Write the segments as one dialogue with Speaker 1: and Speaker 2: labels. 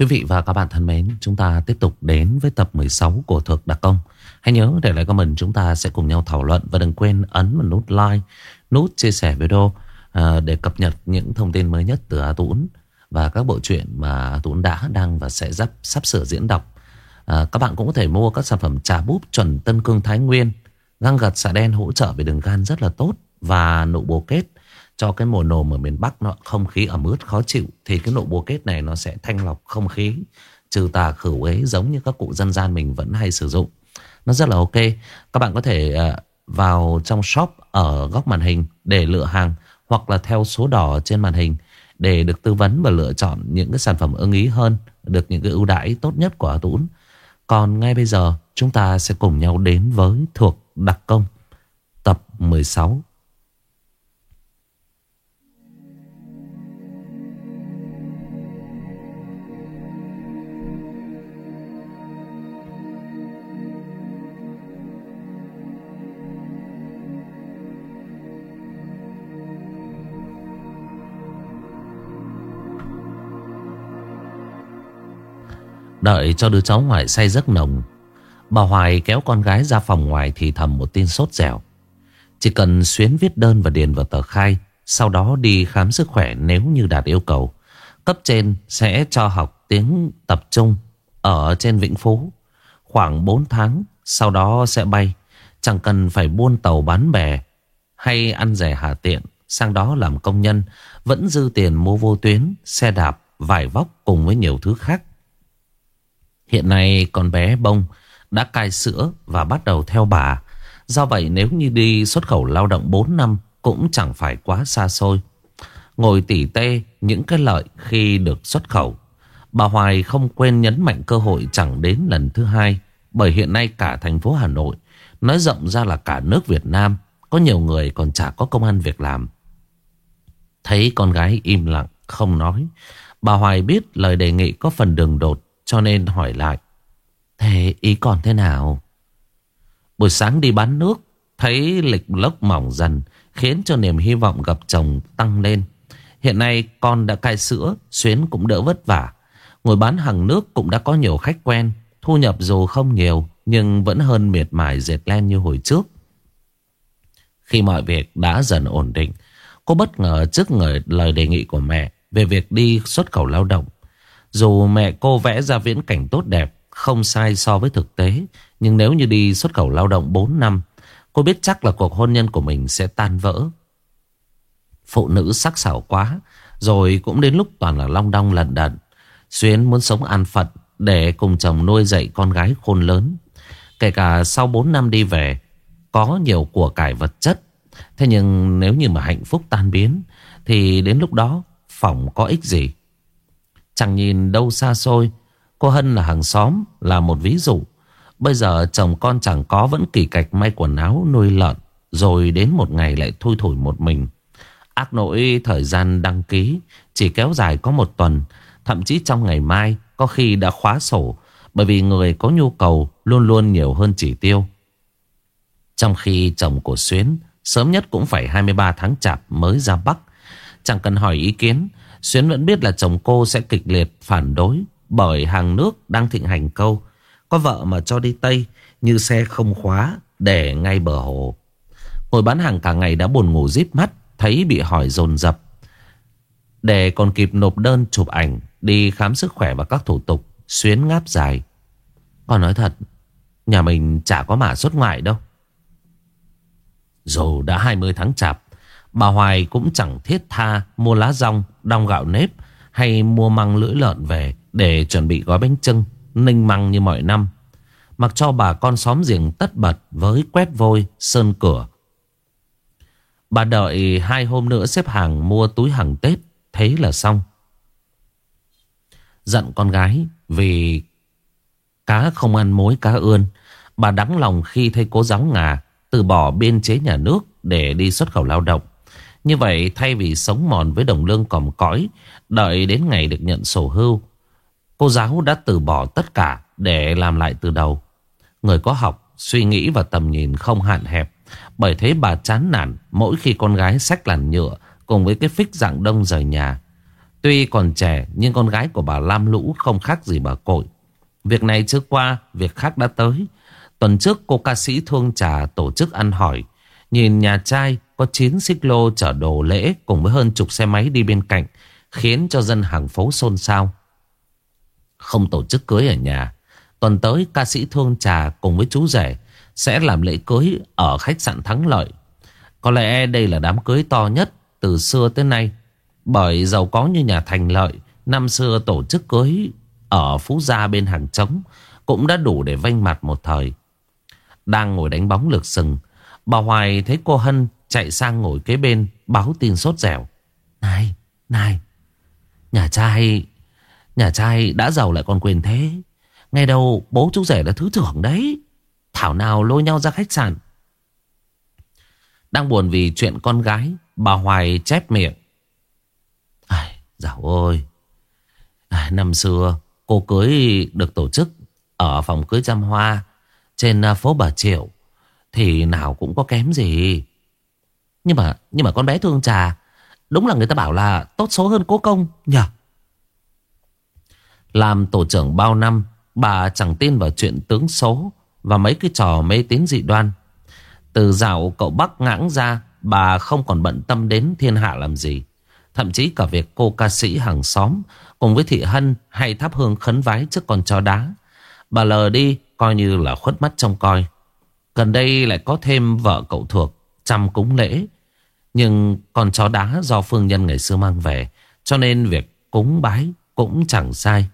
Speaker 1: Quý vị và các bạn thân mến, chúng ta tiếp tục đến với tập 16 của Thực Đặc Công. Hãy nhớ để lại comment chúng ta sẽ cùng nhau thảo luận và đừng quên ấn vào nút like, nút chia sẻ video à, để cập nhật những thông tin mới nhất từ A Tũng và các bộ truyện mà Tũng đã, đang và sẽ sắp, sắp sửa diễn đọc. À, các bạn cũng có thể mua các sản phẩm trà búp chuẩn Tân Cương Thái Nguyên, găng gật xạ đen hỗ trợ về đường gan rất là tốt và nụ bồ kết cho cái mùa nồm ở miền Bắc nó không khí ẩm ướt khó chịu thì cái nụ bùa kết này nó sẽ thanh lọc không khí trừ tà khử uế giống như các cụ dân gian mình vẫn hay sử dụng. Nó rất là ok. Các bạn có thể à, vào trong shop ở góc màn hình để lựa hàng hoặc là theo số đỏ trên màn hình để được tư vấn và lựa chọn những cái sản phẩm ưng ý hơn, được những cái ưu đãi tốt nhất của Tún. Còn ngay bây giờ chúng ta sẽ cùng nhau đến với thuộc đặc công tập 16 Đợi cho đứa cháu ngoại say giấc nồng. Bà Hoài kéo con gái ra phòng ngoài thì thầm một tin sốt dẻo. Chỉ cần xuyến viết đơn và điền vào tờ khai Sau đó đi khám sức khỏe nếu như đạt yêu cầu Cấp trên sẽ cho học tiếng tập trung Ở trên Vĩnh Phú Khoảng 4 tháng Sau đó sẽ bay. Chẳng cần phải buôn tàu bán bè Hay ăn rẻ hà tiện Sang đó làm công nhân Vẫn dư tiền mua vô tuyến Xe đạp, vải vóc cùng với nhiều thứ khác. Hiện nay con bé bông đã cai sữa và bắt đầu theo bà. Do vậy nếu như đi xuất khẩu lao động 4 năm cũng chẳng phải quá xa xôi. Ngồi tỉ tê những cái lợi khi được xuất khẩu. Bà Hoài không quên nhấn mạnh cơ hội chẳng đến lần thứ hai. Bởi hiện nay cả thành phố Hà Nội, nói rộng ra là cả nước Việt Nam, có nhiều người còn chả có công an việc làm. Thấy con gái im lặng, không nói. Bà Hoài biết lời đề nghị có phần đường đột cho nên hỏi lại, Thế ý còn thế nào? Buổi sáng đi bán nước, Thấy lịch lốc mỏng dần, Khiến cho niềm hy vọng gặp chồng tăng lên. Hiện nay con đã cai sữa, Xuyến cũng đỡ vất vả. Ngồi bán hàng nước cũng đã có nhiều khách quen, Thu nhập dù không nhiều, Nhưng vẫn hơn miệt mài dệt len như hồi trước. Khi mọi việc đã dần ổn định, Cô bất ngờ trước người lời đề nghị của mẹ Về việc đi xuất khẩu lao động dù mẹ cô vẽ ra viễn cảnh tốt đẹp, Không sai so với thực tế. Nhưng nếu như đi xuất khẩu lao động 4 năm, Cô biết chắc là cuộc hôn nhân của mình sẽ tan vỡ. Phụ nữ sắc sảo quá, Rồi cũng đến lúc toàn là long đong lận đận. Xuyến muốn sống an phận Để cùng chồng nuôi dạy con gái khôn lớn. Kể cả sau 4 năm đi về, Có nhiều của cải vật chất. Thế nhưng nếu như mà hạnh phúc tan biến, Thì đến lúc đó, phòng có ích gì? Chẳng nhìn đâu xa xôi. Cô Hân là hàng xóm, Là một ví dụ. Bây giờ chồng con chẳng có vẫn kỳ cạch may quần áo nuôi lợn, Rồi đến một ngày lại thui thủi một mình. Ác nỗi thời gian đăng ký, Chỉ kéo dài có một tuần, Thậm chí trong ngày mai Có khi đã khóa sổ, Bởi vì người có nhu cầu Luôn luôn nhiều hơn chỉ tiêu. Trong khi chồng của Xuyến Sớm nhất cũng phải 23 tháng chạp mới ra Bắc, Chẳng cần hỏi ý kiến Xuyến vẫn biết là chồng cô sẽ kịch liệt phản đối bởi hàng nước đang thịnh hành câu. Có vợ mà cho đi Tây như xe không khóa để ngay bờ hồ. Ngồi bán hàng cả ngày đã buồn ngủ díp mắt, thấy bị hỏi dồn dập. Để còn kịp nộp đơn chụp ảnh, đi khám sức khỏe và các thủ tục, Xuyến ngáp dài. Còn nói thật, nhà mình chả có mã xuất ngoại đâu. Dù đã 20 tháng chạp, Bà Hoài cũng chẳng thiết tha mua lá rong, đong gạo nếp hay mua măng lưỡi lợn về để chuẩn bị gói bánh trưng, ninh măng như mọi năm. Mặc cho bà con xóm giềng tất bật với quét vôi, sơn cửa. Bà đợi hai hôm nữa xếp hàng mua túi hàng Tết, thế là xong. Giận con gái vì cá không ăn mối cá ươn. Bà đắng lòng khi thấy cố giáo ngà từ bỏ biên chế nhà nước để đi xuất khẩu lao động. Như vậy thay vì sống mòn với đồng lương còm cõi Đợi đến ngày được nhận sổ hưu Cô giáo đã từ bỏ tất cả để làm lại từ đầu Người có học, suy nghĩ và tầm nhìn không hạn hẹp Bởi thế bà chán nản mỗi khi con gái xách làn nhựa Cùng với cái phích dạng đông rời nhà Tuy còn trẻ nhưng con gái của bà Lam Lũ không khác gì bà cội. Việc này chưa qua, việc khác đã tới. Tuần trước cô ca sĩ Thương Trà tổ chức ăn hỏi. Nhìn nhà trai có 9 xích lô chở đồ lễ cùng với hơn chục xe máy đi bên cạnh. Khiến cho dân hàng phố xôn xao. Không tổ chức cưới ở nhà. Tuần tới ca sĩ Thương Trà cùng với chú rể sẽ làm lễ cưới ở khách sạn Thắng Lợi. Có lẽ đây là đám cưới to nhất từ xưa tới nay. Bởi giàu có như nhà Thành Lợi, năm xưa tổ chức cưới ở Phú Gia bên hàng trống cũng đã đủ để vanh mặt một thời. Đang ngồi đánh bóng lược sừng, bà Hoài thấy cô Hân chạy sang ngồi kế bên báo tin sốt dẻo. Này, này, nhà trai, nhà trai đã giàu lại còn quyền thế. Ngày đầu bố chú rể là thứ trưởng đấy. Thảo nào lôi nhau ra khách sạn. Đang buồn vì chuyện con gái, bà Hoài chép miệng. Ai, dạo ơi, à, năm xưa cô cưới được tổ chức ở phòng cưới trăm hoa trên à, phố Bà Triệu thì nào cũng có kém gì. Nhưng mà nhưng mà con bé thương trà đúng là người ta bảo là tốt số hơn cố công nhỉ. Làm tổ trưởng bao năm, bà chẳng tin vào chuyện tướng số và mấy cái trò mê tín dị đoan. Từ dạo cậu Bắc ngãng ra, bà không còn bận tâm đến thiên hạ làm gì. Thậm chí cả việc cô ca sĩ hàng xóm cùng với Thị Hân hay thắp hương khấn vái trước con chó đá. Bà lờ đi, coi như là khuất mắt trong coi. Gần đây lại có thêm vợ cậu thuộc chăm cúng lễ. Nhưng con chó đá do phương nhân ngày xưa mang về cho nên việc cúng bái cũng chẳng sai.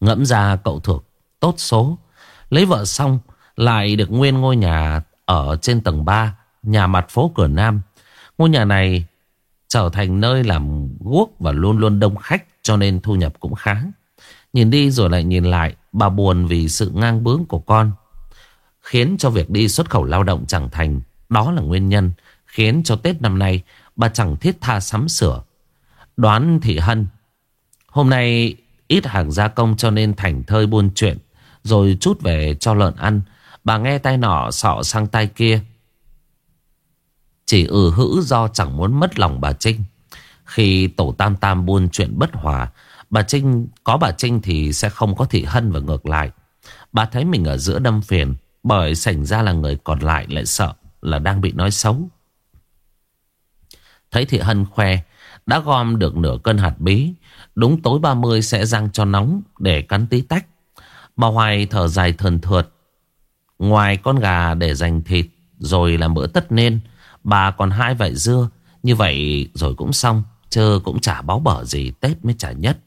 Speaker 1: Ngẫm ra cậu thuộc tốt số. Lấy vợ xong lại được nguyên ngôi nhà ở trên tầng 3 nhà mặt phố cửa Nam. Ngôi nhà này trở thành nơi làm guốc và luôn luôn đông khách cho nên thu nhập cũng khá. Nhìn đi rồi lại nhìn lại, bà buồn vì sự ngang bướng của con. Khiến cho việc đi xuất khẩu lao động chẳng thành. Đó là nguyên nhân khiến cho Tết năm nay bà chẳng thiết tha sắm sửa. Đoán Thị Hân. Hôm nay ít hàng gia công cho nên thành thơi buôn chuyện. Rồi chút về cho lợn ăn. Bà nghe tay nọ sọ sang tay kia. Chỉ ừ hữ do chẳng muốn mất lòng bà Trinh. Khi tổ tam tam buôn chuyện bất hòa, bà Trinh có bà Trinh thì sẽ không có thị hân và ngược lại. Bà thấy mình ở giữa đâm phiền bởi sảnh ra là người còn lại lại sợ là đang bị nói xấu. Thấy thị hân khoe, đã gom được nửa cân hạt bí. Đúng tối 30 sẽ rang cho nóng để cắn tí tách. Bà Hoài thở dài thần thượt. Ngoài con gà để dành thịt, rồi là bữa tất nên. Bà còn hai vải dưa, Như vậy rồi cũng xong Chơ cũng chả báo bở gì Tết mới trả nhất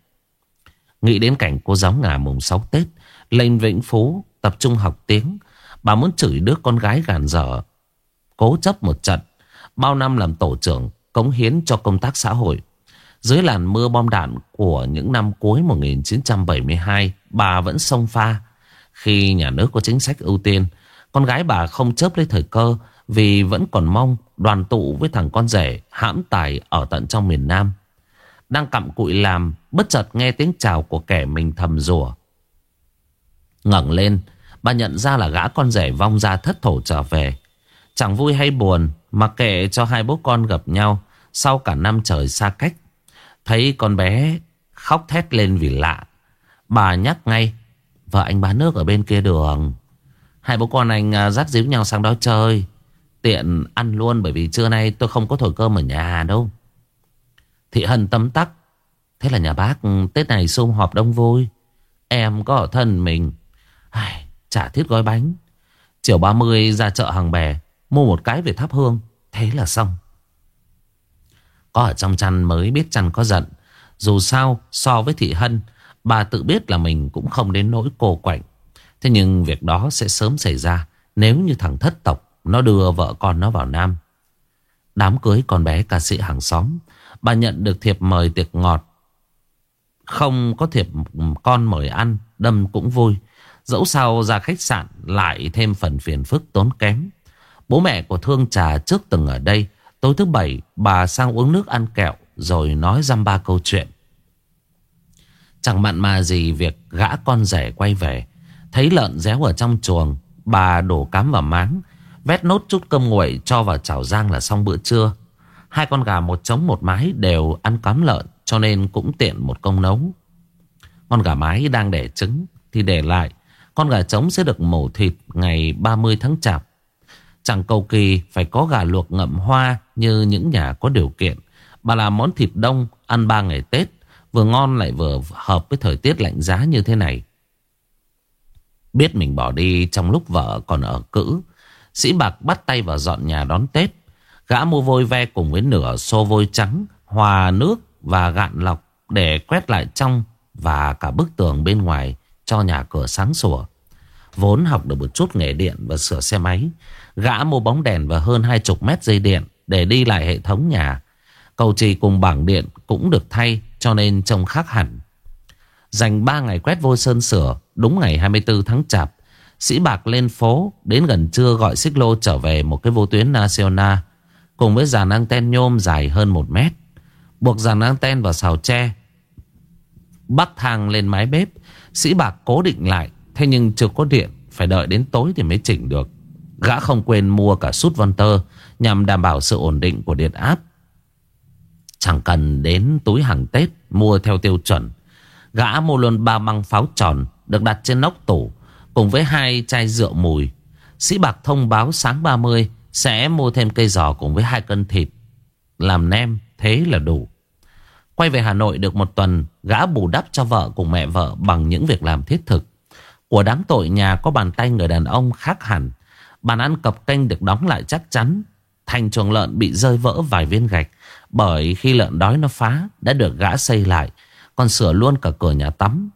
Speaker 1: Nghĩ đến cảnh cô giáo ngà mùng 6 Tết, Lên Vĩnh Phú tập trung học tiếng Bà muốn chửi đứa con gái gàn dở Cố chấp một trận Bao năm làm tổ trưởng Cống hiến cho công tác xã hội Dưới làn mưa bom đạn của những năm cuối 1972 Bà vẫn sông pha Khi nhà nước có chính sách ưu tiên Con gái bà không chấp lấy thời cơ Vì vẫn còn mong đoàn tụ với thằng con rể hãm tài ở tận trong miền Nam. Đang cặm cụi làm, bất chợt nghe tiếng chào của kẻ mình thầm rủa. ngẩng lên, bà nhận ra là gã con rể vong ra thất thổ trở về. Chẳng vui hay buồn, mà kệ cho hai bố con gặp nhau sau cả năm trời xa cách. Thấy con bé khóc thét lên vì lạ. Bà nhắc ngay, vợ anh bán nước ở bên kia đường. Hai bố con anh à, dắt díu nhau sang đó chơi. Tiện ăn luôn bởi vì trưa nay tôi không có thổi cơm ở nhà đâu. Thị Hân tấm tắc. Thế là nhà bác ừ, Tết này sum họp đông vui. Em có ở thân mình. Ai, chả thiết gói bánh. Chiều 30 ra chợ hàng bè. Mua một cái về thắp hương. Thế là xong. Có ở trong chăn mới biết chăn có giận. Dù sao, so với Thị Hân. Bà tự biết là mình cũng không đến nỗi cô quạnh. Thế nhưng việc đó sẽ sớm xảy ra. Nếu như thằng thất tộc nó đưa vợ con nó vào Nam Đám cưới con bé ca sĩ hàng xóm, Bà nhận được thiệp mời tiệc ngọt Không có thiệp con mời ăn, Đâm cũng vui Dẫu sao ra khách sạn Lại thêm phần phiền phức tốn kém Bố mẹ của Thương Trà trước từng ở đây Tối thứ bảy, bà sang uống nước ăn kẹo, Rồi nói dăm ba câu chuyện Chẳng mặn mà gì việc gã con rể quay về Thấy lợn réo ở trong chuồng, Bà đổ cám vào máng Vét nốt chút cơm nguội cho vào chảo rang là xong bữa trưa. Hai con gà một trống một mái đều ăn cám lợn, cho nên cũng tiện một công nấu. Con gà mái đang đẻ trứng thì để lại. Con gà trống sẽ được mổ thịt ngày 30 tháng chạp. Chẳng cầu kỳ phải có gà luộc ngậm hoa như những nhà có điều kiện. Bà làm món thịt đông ăn 3 ngày Tết. Vừa ngon lại vừa hợp với thời tiết lạnh giá như thế này. Biết mình bỏ đi trong lúc vợ còn ở cữ. Sĩ Bạc bắt tay vào dọn nhà đón Tết. Gã mua vôi ve cùng với nửa xô vôi trắng, hòa nước và gạn lọc để quét lại trong và cả bức tường bên ngoài cho nhà cửa sáng sủa. Vốn học được một chút nghề điện và sửa xe máy. Gã mua bóng đèn và hơn hai chục mét dây điện để đi lại hệ thống nhà. Cầu trì cùng bảng điện cũng được thay, cho nên trông khác hẳn. Dành 3 ngày quét vôi sơn sửa, Đúng ngày 24 tháng chạp, Sĩ Bạc lên phố Đến gần trưa gọi xích lô trở về một cái vô tuyến Nacional Cùng với dàn anten nhôm dài hơn 1 mét Buộc dàn anten vào xào tre, Bắc thang lên mái bếp Sĩ Bạc cố định lại, Thế nhưng chưa có điện, Phải đợi đến tối thì mới chỉnh được. Gã không quên mua cả sút văn tơ Nhằm đảm bảo sự ổn định của điện áp. Chẳng cần đến túi hàng Tết Mua theo tiêu chuẩn, Gã mua luôn ba măng pháo tròn Được đặt trên nóc tủ Cùng với hai chai rượu mùi. Sĩ Bạc thông báo sáng 30 Sẽ mua thêm cây giò cùng với hai cân thịt. Làm nem Thế là đủ. Quay về Hà Nội được một tuần, Gã bù đắp cho vợ cùng mẹ vợ Bằng những việc làm thiết thực. Của đáng tội nhà có bàn tay người đàn ông khác hẳn. Bàn ăn cập canh được đóng lại chắc chắn. Thành chuồng lợn bị rơi vỡ vài viên gạch. Bởi khi lợn đói nó phá, Đã được gã xây lại. Còn sửa luôn cả cửa nhà tắm.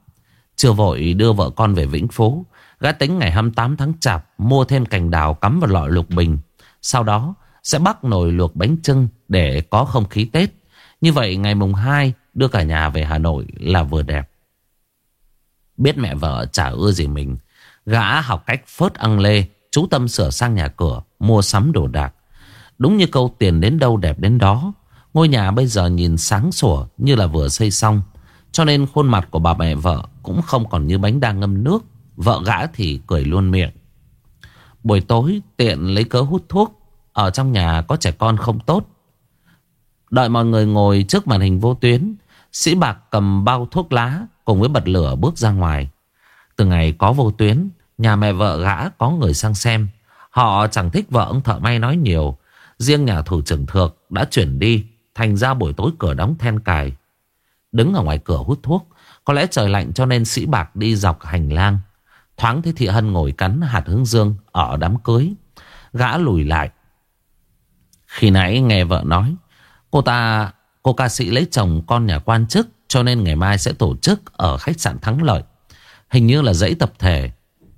Speaker 1: Chưa vội đưa vợ con về Vĩnh Phú. Gã tính ngày 28 tháng chạp, Mua thêm cành đào cắm vào lọ lục bình. Sau đó, sẽ bắt nồi luộc bánh trưng Để có không khí Tết. Như vậy ngày mùng 2 Đưa cả nhà về Hà Nội là vừa đẹp Biết mẹ vợ chả ưa gì mình, Gã học cách phớt ăn lê, Chú tâm sửa sang nhà cửa, Mua sắm đồ đạc Đúng như câu tiền đến đâu đẹp đến đó, Ngôi nhà bây giờ nhìn sáng sủa Như là vừa xây xong cho nên khuôn mặt của bà mẹ vợ cũng không còn như bánh đang ngâm nước. Vợ gã thì cười luôn miệng. Buổi tối tiện lấy cớ hút thuốc. Ở trong nhà có trẻ con không tốt. Đợi mọi người ngồi trước màn hình vô tuyến. Sĩ Bạc cầm bao thuốc lá cùng với bật lửa bước ra ngoài. Từ ngày có vô tuyến, nhà mẹ vợ gã có người sang xem. Họ chẳng thích vợ ông thợ may nói nhiều. Riêng nhà thủ trưởng thược đã chuyển đi. Thành ra buổi tối cửa đóng then cài. Đứng ở ngoài cửa hút thuốc Có lẽ trời lạnh cho nên sĩ bạc đi dọc hành lang Thoáng thấy thị hân ngồi cắn hạt hướng dương Ở đám cưới Gã lùi lại Khi nãy nghe vợ nói Cô ta, Cô ca sĩ lấy chồng con nhà quan chức, Cho nên ngày mai sẽ tổ chức Ở khách sạn Thắng Lợi. Hình như là dãy tập thể.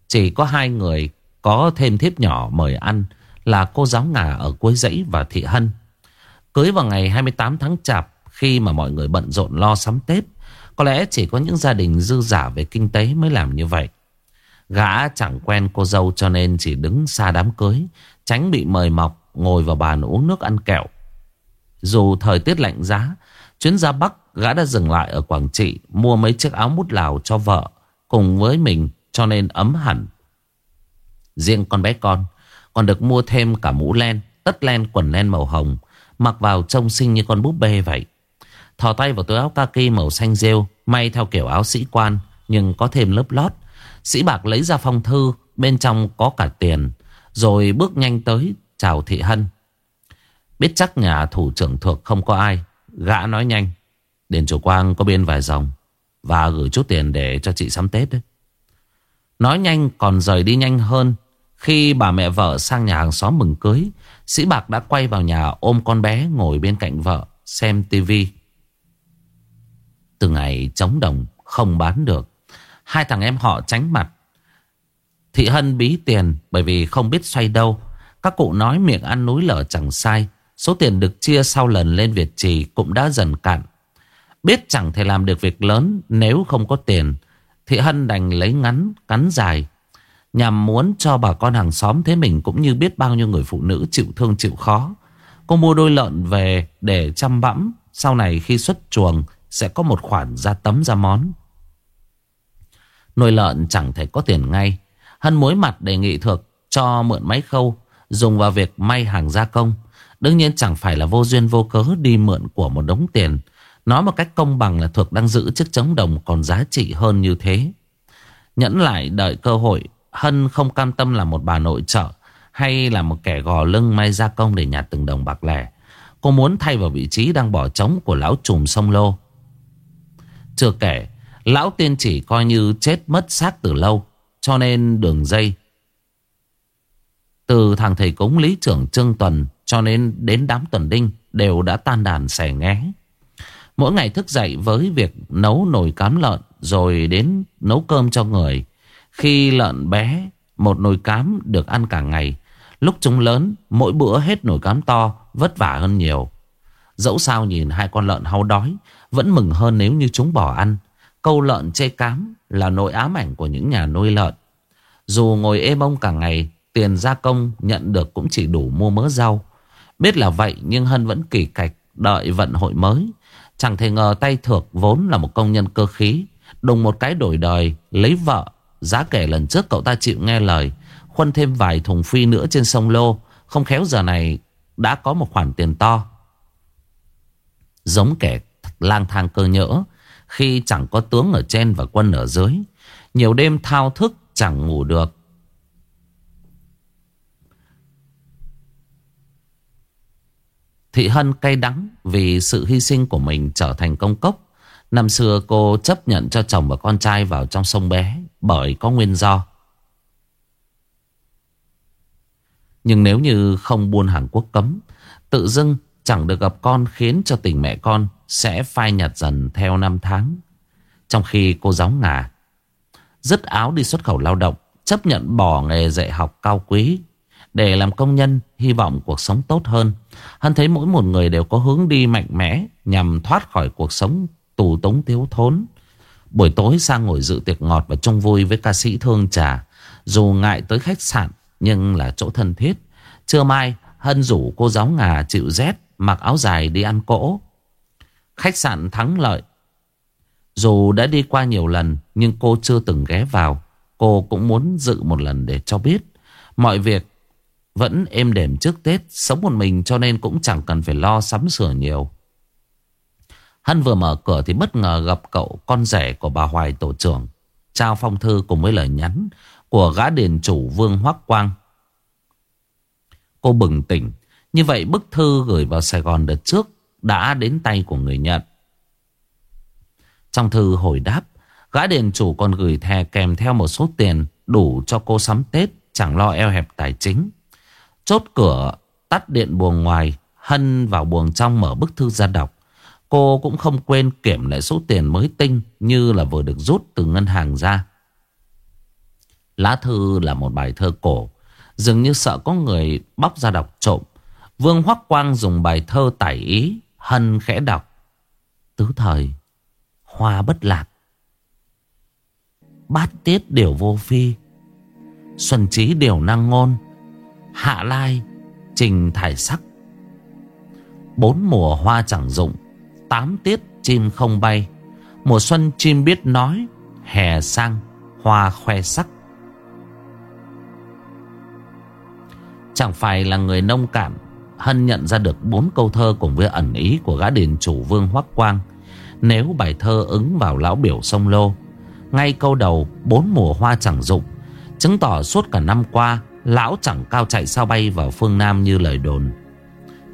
Speaker 1: Chỉ có hai người Có thêm thiếp nhỏ mời ăn Là cô giáo ngà ở cuối dãy và thị hân. Cưới vào ngày 28 tháng chạp, khi mà mọi người bận rộn lo sắm Tết, Có lẽ chỉ có những gia đình dư giả về kinh tế mới làm như vậy. Gã chẳng quen cô dâu cho nên chỉ đứng xa đám cưới, Tránh bị mời mọc, ngồi vào bàn uống nước ăn kẹo. Dù thời tiết lạnh giá, Chuyến ra Bắc gã đã dừng lại ở Quảng Trị Mua mấy chiếc áo mút lào cho vợ Cùng với mình cho nên ấm hẳn. Riêng con bé con Còn được mua thêm cả mũ len, Tất len quần len màu hồng, Mặc vào trông xinh như con búp bê vậy. Thò tay vào túi áo kaki màu xanh rêu, May theo kiểu áo sĩ quan, Nhưng có thêm lớp lót. Sĩ Bạc lấy ra phong thư, Bên trong có cả tiền, Rồi bước nhanh tới chào Thị Hân. Biết chắc nhà thủ trưởng thuộc không có ai. Gã nói nhanh. Đền chủ quang có biên vài dòng Và gửi chút tiền để cho chị sắm Tết đấy. Nói nhanh còn rời đi nhanh hơn. Khi bà mẹ vợ sang nhà hàng xóm mừng cưới, Sĩ Bạc đã quay vào nhà ôm con bé ngồi bên cạnh vợ Xem tivi từ ngày chống đồng không bán được, Hai thằng em họ tránh mặt. Thị Hân bí tiền Bởi vì không biết xoay đâu. Các cụ nói miệng ăn núi lở chẳng sai. Số tiền được chia sau lần lên Việt Trì Cũng đã dần cạn Biết chẳng thể làm được việc lớn Nếu không có tiền, Thị Hân đành lấy ngắn, cắn dài Nhằm muốn cho bà con hàng xóm Thế mình cũng như biết bao nhiêu người phụ nữ Chịu thương chịu khó Cô mua đôi lợn về để chăm bẵm Sau này khi xuất chuồng, sẽ có một khoản ra tấm ra món. Nuôi lợn chẳng thể có tiền ngay. Hân mối mặt đề nghị thực cho mượn máy khâu, dùng vào việc may hàng gia công. Đương nhiên chẳng phải là vô duyên vô cớ đi mượn của một đống tiền Nói một cách công bằng là Thuộc đang giữ chiếc trống đồng còn giá trị hơn như thế. Nhẫn lại đợi cơ hội, Hân không cam tâm là một bà nội trợ hay là một kẻ gò lưng may gia công để nhặt từng đồng bạc lẻ. Cô muốn thay vào vị trí đang bỏ trống của lão trùm sông lô. Chưa kể, lão tiên chỉ coi như chết mất xác từ lâu, cho nên đường dây. Từ thằng thầy cúng lý trưởng Trương Tuần cho nên đến đám tuần đinh đều đã tan đàn xẻ nghé. Mỗi ngày thức dậy với việc nấu nồi cám lợn rồi đến nấu cơm cho người. Khi lợn bé, một nồi cám được ăn cả ngày. Lúc chúng lớn, mỗi bữa hết nồi cám to, vất vả hơn nhiều. Dẫu sao nhìn hai con lợn hao đói, vẫn mừng hơn nếu như chúng bỏ ăn. Câu lợn chê cám là nỗi ám ảnh của những nhà nuôi lợn. Dù ngồi êm ông cả ngày, tiền gia công nhận được cũng chỉ đủ mua mớ rau. Biết là vậy nhưng Hân vẫn kỳ cạch đợi vận hội mới. Chẳng thể ngờ tay thược vốn là một công nhân cơ khí. Đùng một cái đổi đời, lấy vợ. Giá kể lần trước cậu ta chịu nghe lời. Khuân thêm vài thùng phi nữa trên sông Lô. Không khéo giờ này đã có một khoản tiền to. Giống kẻ lang thang cơ nhỡ. Khi chẳng có tướng ở trên và quân ở dưới. Nhiều đêm thao thức chẳng ngủ được. Thị Hân cay đắng vì sự hy sinh của mình trở thành công cốc. Năm xưa cô chấp nhận cho chồng và con trai vào trong sông bé bởi có nguyên do. Nhưng nếu như không buôn hàng quốc cấm, tự dưng chẳng được gặp con khiến cho tình mẹ con sẽ phai nhạt dần theo năm tháng. Trong khi cô giáo ngà dứt áo đi xuất khẩu lao động, chấp nhận bỏ nghề dạy học cao quý để làm công nhân, hy vọng cuộc sống tốt hơn. Hắn thấy mỗi một người đều có hướng đi mạnh mẽ nhằm thoát khỏi cuộc sống tù túng thiếu thốn. Buổi tối sang ngồi dự tiệc ngọt và chung vui với ca sĩ Thương Trà. Dù ngại tới khách sạn nhưng là chỗ thân thiết. Trưa mai Hân rủ cô giáo ngà chịu rét mặc áo dài đi ăn cỗ. Khách sạn thắng lợi. Dù đã đi qua nhiều lần nhưng cô chưa từng ghé vào. Cô cũng muốn dự một lần để cho biết. Mọi việc vẫn êm đềm trước Tết, Sống một mình cho nên cũng chẳng cần phải lo sắm sửa nhiều. Hân vừa mở cửa thì bất ngờ gặp cậu con rể của bà Hoài tổ trưởng, Trao phong thư cùng với lời nhắn Của gã đền chủ Vương Hoác Quang. Cô bừng tỉnh, Như vậy bức thư gửi vào Sài Gòn đợt trước Đã đến tay của người nhận. Trong thư hồi đáp, Gã đền chủ còn gửi thè kèm theo một số tiền Đủ cho cô sắm Tết, Chẳng lo eo hẹp tài chính. Chốt cửa, tắt điện buồng ngoài, Hân vào buồng trong mở bức thư ra đọc. Cô cũng không quên kiểm lại số tiền mới tinh Như là vừa được rút từ ngân hàng ra. Lá thư là một bài thơ cổ, Dường như sợ có người bóc ra đọc trộm. Vương Hoắc Quang dùng bài thơ tải ý, Hân khẽ đọc. Tứ thời, Hoa bất lạc. Bát tiết đều vô phi, Xuân trí đều năng ngôn. Hạ lai Trình thải sắc. Bốn mùa hoa chẳng dụng Tám tiết chim không bay. Mùa xuân chim biết nói Hè sang hoa khoe sắc. Chẳng phải là người nông cạn Hân nhận ra được bốn câu thơ cùng với ẩn ý của gã đền chủ Vương Hoắc Quang. Nếu bài thơ ứng vào lão biểu sông Lô, ngay câu đầu bốn mùa hoa chẳng dụng, chứng tỏ suốt cả năm qua Lão chẳng cao chạy sao bay vào phương Nam như lời đồn.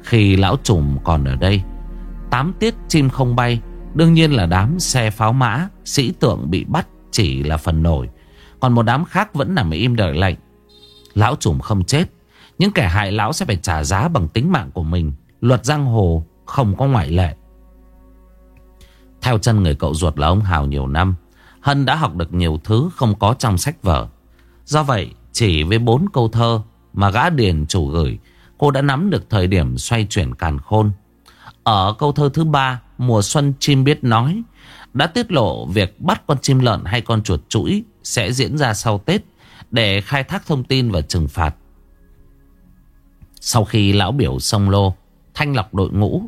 Speaker 1: Khi lão trùm còn ở đây, Tám tiết chim không bay, Đương nhiên là đám xe pháo mã, Sĩ tượng bị bắt chỉ là phần nổi. Còn một đám khác vẫn nằm im đợi lệnh. Lão trùm không chết, Những kẻ hại lão sẽ phải trả giá bằng tính mạng của mình. Luật giang hồ không có ngoại lệ. Theo chân người cậu ruột là ông Hào nhiều năm, Hân đã học được nhiều thứ không có trong sách vở. Do vậy chỉ với bốn câu thơ mà gã điền chủ gửi, cô đã nắm được thời điểm xoay chuyển càn khôn. Ở câu thơ thứ ba, mùa xuân chim biết nói, đã tiết lộ việc bắt con chim lợn hay con chuột chuỗi sẽ diễn ra sau Tết để khai thác thông tin và trừng phạt. Sau khi lão biểu sông lô, thanh lọc đội ngũ,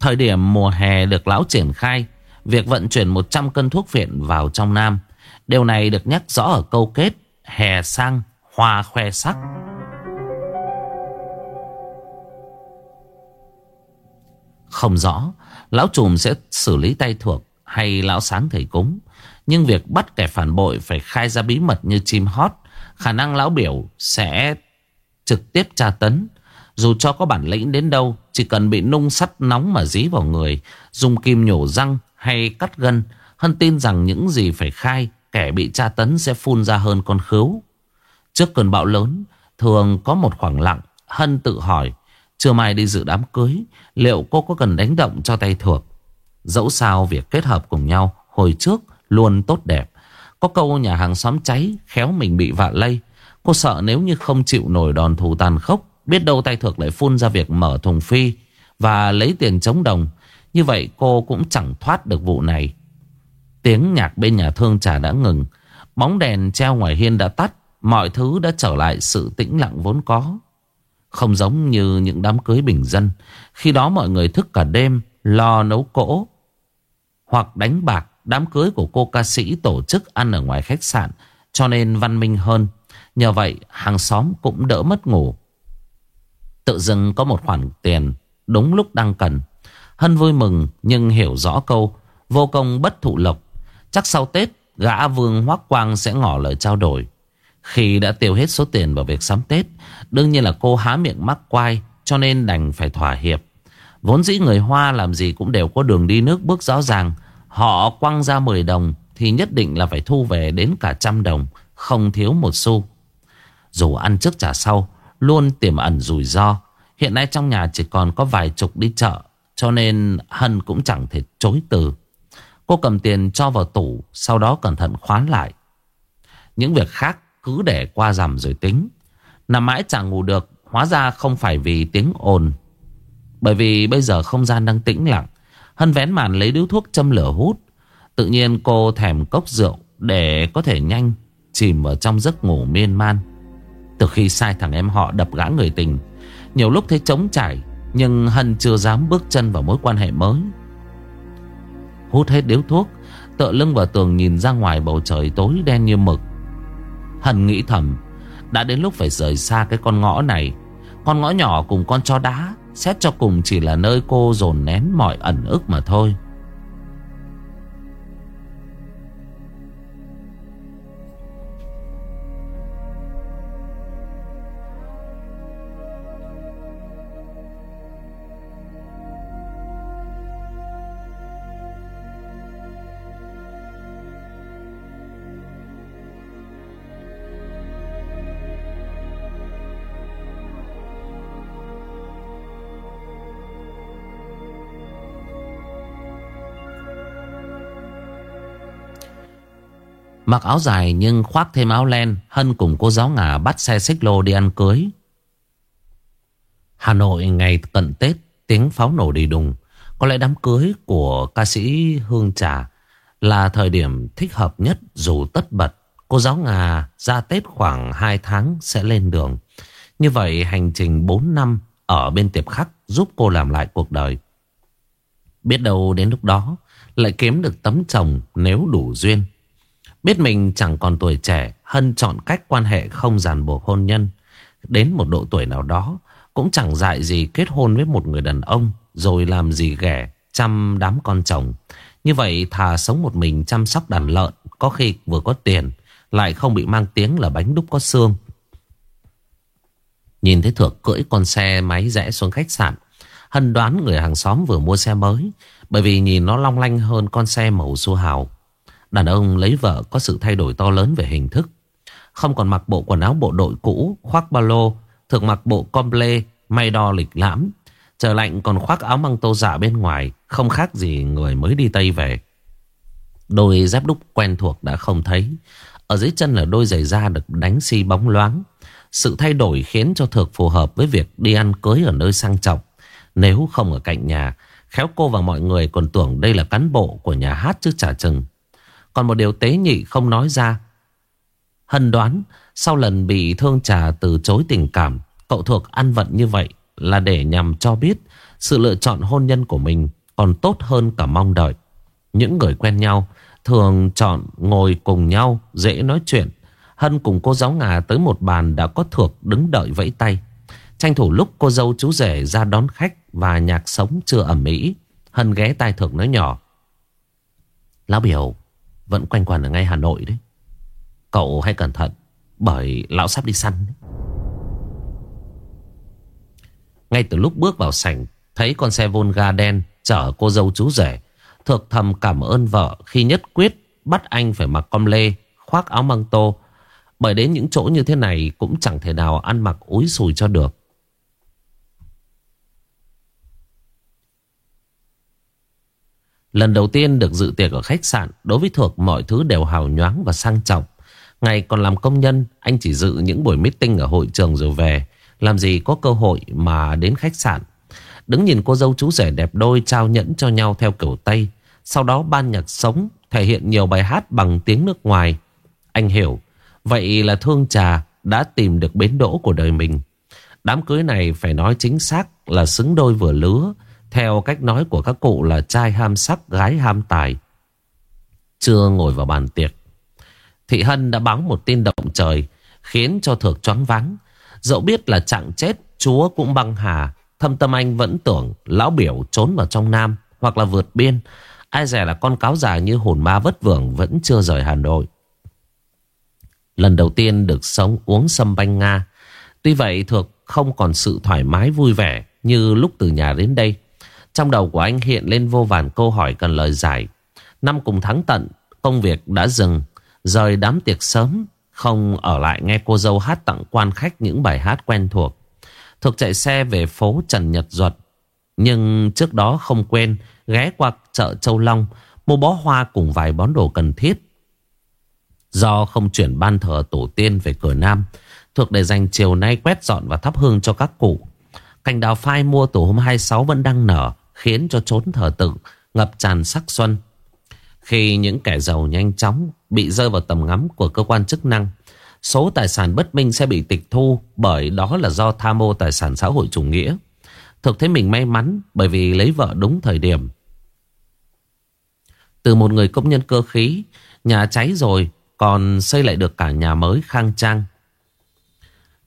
Speaker 1: thời điểm mùa hè được lão triển khai, việc vận chuyển 100 cân thuốc phiện vào trong Nam. Điều này được nhắc rõ ở câu kết hè sang hoa khoe sắc. Không rõ Lão trùm sẽ xử lý tay thuộc hay lão sáng thầy cúng. Nhưng việc bắt kẻ phản bội phải khai ra bí mật như chim hót. Khả năng lão biểu sẽ trực tiếp tra tấn. Dù cho có bản lĩnh đến đâu, chỉ cần bị nung sắt nóng mà dí vào người, dùng kim nhổ răng hay cắt gân, Hân tin rằng những gì phải khai, kẻ bị tra tấn sẽ phun ra hơn con khứu. Trước cơn bão lớn, thường có một khoảng lặng, Hân tự hỏi, chưa mai đi dự đám cưới, liệu cô có cần đánh động cho tay thuộc? Dẫu sao việc kết hợp cùng nhau hồi trước luôn tốt đẹp. Có câu nhà hàng xóm cháy, khéo mình bị vạ lây. Cô sợ nếu như không chịu nổi đòn thù tàn khốc, biết đâu tay thược lại phun ra việc mở thùng phi và lấy tiền chống đồng. Như vậy cô cũng chẳng thoát được vụ này. Tiếng nhạc bên nhà thương trà đã ngừng. Bóng đèn treo ngoài hiên đã tắt. Mọi thứ đã trở lại sự tĩnh lặng vốn có. Không giống như những đám cưới bình dân. Khi đó mọi người thức cả đêm, lo nấu cỗ. Hoặc đánh bạc, đám cưới của cô ca sĩ tổ chức ăn ở ngoài khách sạn. Cho nên văn minh hơn. Nhờ vậy, hàng xóm cũng đỡ mất ngủ. Tự dưng có một khoản tiền đúng lúc đang cần. Hân vui mừng nhưng hiểu rõ câu vô công bất thụ lộc. Chắc sau Tết gã vương hoác quang sẽ ngỏ lời trao đổi. Khi đã tiêu hết số tiền vào việc sắm Tết, đương nhiên là cô há miệng mắc quai cho nên đành phải thỏa hiệp. Vốn dĩ người Hoa làm gì cũng đều có đường đi nước bước rõ ràng. Họ quăng ra 10 đồng thì nhất định là phải thu về đến cả trăm đồng, không thiếu một xu. Dù ăn trước trả sau, luôn tiềm ẩn rủi ro. Hiện nay trong nhà chỉ còn có vài chục đi chợ, cho nên Hân cũng chẳng thể chối từ. Cô cầm tiền cho vào tủ, sau đó cẩn thận khoán lại. Những việc khác cứ để qua rằm rồi tính. Nằm mãi chẳng ngủ được, hóa ra không phải vì tiếng ồn. Bởi vì bây giờ không gian đang tĩnh lặng. Hân vén màn lấy điếu thuốc châm lửa hút. Tự nhiên cô thèm cốc rượu để có thể nhanh chìm vào trong giấc ngủ miên man. Từ khi sai thằng em họ đập gã người tình Nhiều lúc thấy trống trải Nhưng Hân chưa dám bước chân vào mối quan hệ mới Hút hết điếu thuốc Tựa lưng vào tường nhìn ra ngoài bầu trời tối đen như mực Hân nghĩ thầm, Đã đến lúc phải rời xa cái con ngõ này. Con ngõ nhỏ cùng con chó đá, Xét cho cùng chỉ là nơi cô dồn nén mọi ẩn ức mà thôi. Mặc áo dài nhưng khoác thêm áo len, Hân cùng cô giáo ngà bắt xe xích lô đi ăn cưới. Hà Nội ngày cận Tết, Tiếng pháo nổ đi đùng. Có lẽ đám cưới của ca sĩ Hương Trà Là thời điểm thích hợp nhất dù tất bật. Cô giáo ngà ra Tết khoảng 2 tháng sẽ lên đường. Như vậy, hành trình 4 năm ở bên tiệp khắc giúp cô làm lại cuộc đời. Biết đâu đến lúc đó, lại kiếm được tấm chồng nếu đủ duyên. Biết mình chẳng còn tuổi trẻ, Hân chọn cách quan hệ không ràng buộc hôn nhân. Đến một độ tuổi nào đó, cũng chẳng dại gì kết hôn với một người đàn ông, rồi làm gì ghẻ, chăm đám con chồng. Như vậy thà sống một mình chăm sóc đàn lợn, có khi vừa có tiền, lại không bị mang tiếng là bánh đúc có xương. Nhìn thấy Thược cưỡi con xe máy rẽ xuống khách sạn, Hân đoán người hàng xóm vừa mua xe mới, bởi vì nhìn nó long lanh hơn con xe màu su hào. Đàn ông lấy vợ có sự thay đổi to lớn về hình thức. Không còn mặc bộ quần áo bộ đội cũ, khoác ba lô, thường mặc bộ comple, may đo lịch lãm. Trời lạnh còn khoác áo măng tô giả bên ngoài, không khác gì người mới đi Tây về. Đôi dép đúc quen thuộc đã không thấy. Ở dưới chân là đôi giày da được đánh xi si bóng loáng. Sự thay đổi khiến cho Thược phù hợp với việc đi ăn cưới ở nơi sang trọng. Nếu không ở cạnh nhà, khéo cô và mọi người còn tưởng đây là cán bộ của nhà hát chứ trả chừng. Còn một điều tế nhị không nói ra. Hân đoán, Sau lần bị thương trà từ chối tình cảm, Cậu thuộc ăn vận như vậy Là để nhằm cho biết Sự lựa chọn hôn nhân của mình Còn tốt hơn cả mong đợi. Những người quen nhau Thường chọn ngồi cùng nhau, Dễ nói chuyện. Hân cùng cô giáo ngà tới một bàn Đã có thuộc đứng đợi vẫy tay. Tranh thủ lúc cô dâu chú rể ra đón khách Và nhạc sống chưa ẩm mỹ. Hân ghé tai Thược nói nhỏ. Lão biểu vẫn quanh quẩn ở ngay Hà Nội đấy. Cậu hãy cẩn thận, Bởi lão sắp đi săn đấy. Ngay từ lúc bước vào sảnh, Thấy con xe Volga đen Chở cô dâu chú rể, Thược thầm cảm ơn vợ khi nhất quyết Bắt anh phải mặc com lê, Khoác áo măng tô. Bởi đến những chỗ như thế này Cũng chẳng thể nào ăn mặc úi sùi cho được. Lần đầu tiên được dự tiệc ở khách sạn, Đối với thuộc mọi thứ đều hào nhoáng và sang trọng. Ngày còn làm công nhân, Anh chỉ dự những buổi meeting ở hội trường rồi về. Làm gì có cơ hội mà đến khách sạn. Đứng nhìn cô dâu chú rể đẹp đôi Trao nhẫn cho nhau theo kiểu Tây. Sau đó ban nhạc sống, Thể hiện nhiều bài hát bằng tiếng nước ngoài. Anh hiểu, Vậy là thương trà đã tìm được bến đỗ của đời mình. Đám cưới này phải nói chính xác là xứng đôi vừa lứa theo cách nói của các cụ là trai ham sắc, gái ham tài. Chưa ngồi vào bàn tiệc. Thị Hân đã báo một tin động trời khiến cho thược choáng váng. Dẫu biết là chặng chết, chúa cũng băng hà. Thâm tâm anh vẫn tưởng lão biểu trốn vào trong Nam hoặc là vượt biên. Ai dè là con cáo già như hồn ma vất vưởng vẫn chưa rời Hà Nội. Lần đầu tiên được sống uống sâm banh Nga. Tuy vậy Thược không còn sự thoải mái vui vẻ như lúc từ nhà đến đây. Trong đầu của anh hiện lên vô vàn câu hỏi cần lời giải. Năm cùng tháng tận, công việc đã dừng, rời đám tiệc sớm, không ở lại nghe cô dâu hát tặng quan khách những bài hát quen thuộc. Thực chạy xe về phố Trần Nhật Duật, nhưng trước đó không quên ghé qua chợ Châu Long, mua bó hoa cùng vài món đồ cần thiết. Do không chuyển ban thờ tổ tiên về cửa Nam, thuộc để dành chiều nay quét dọn và thắp hương cho các cụ. Cành đào phai mua từ hôm 26 vẫn đang nở, khiến cho chốn thờ tự ngập tràn sắc xuân. Khi những kẻ giàu nhanh chóng bị rơi vào tầm ngắm của cơ quan chức năng, số tài sản bất minh sẽ bị tịch thu bởi đó là do tham mô tài sản xã hội chủ nghĩa. Thực thế mình may mắn bởi vì lấy vợ đúng thời điểm. Từ một người công nhân cơ khí, nhà cháy rồi còn xây lại được cả nhà mới khang trang.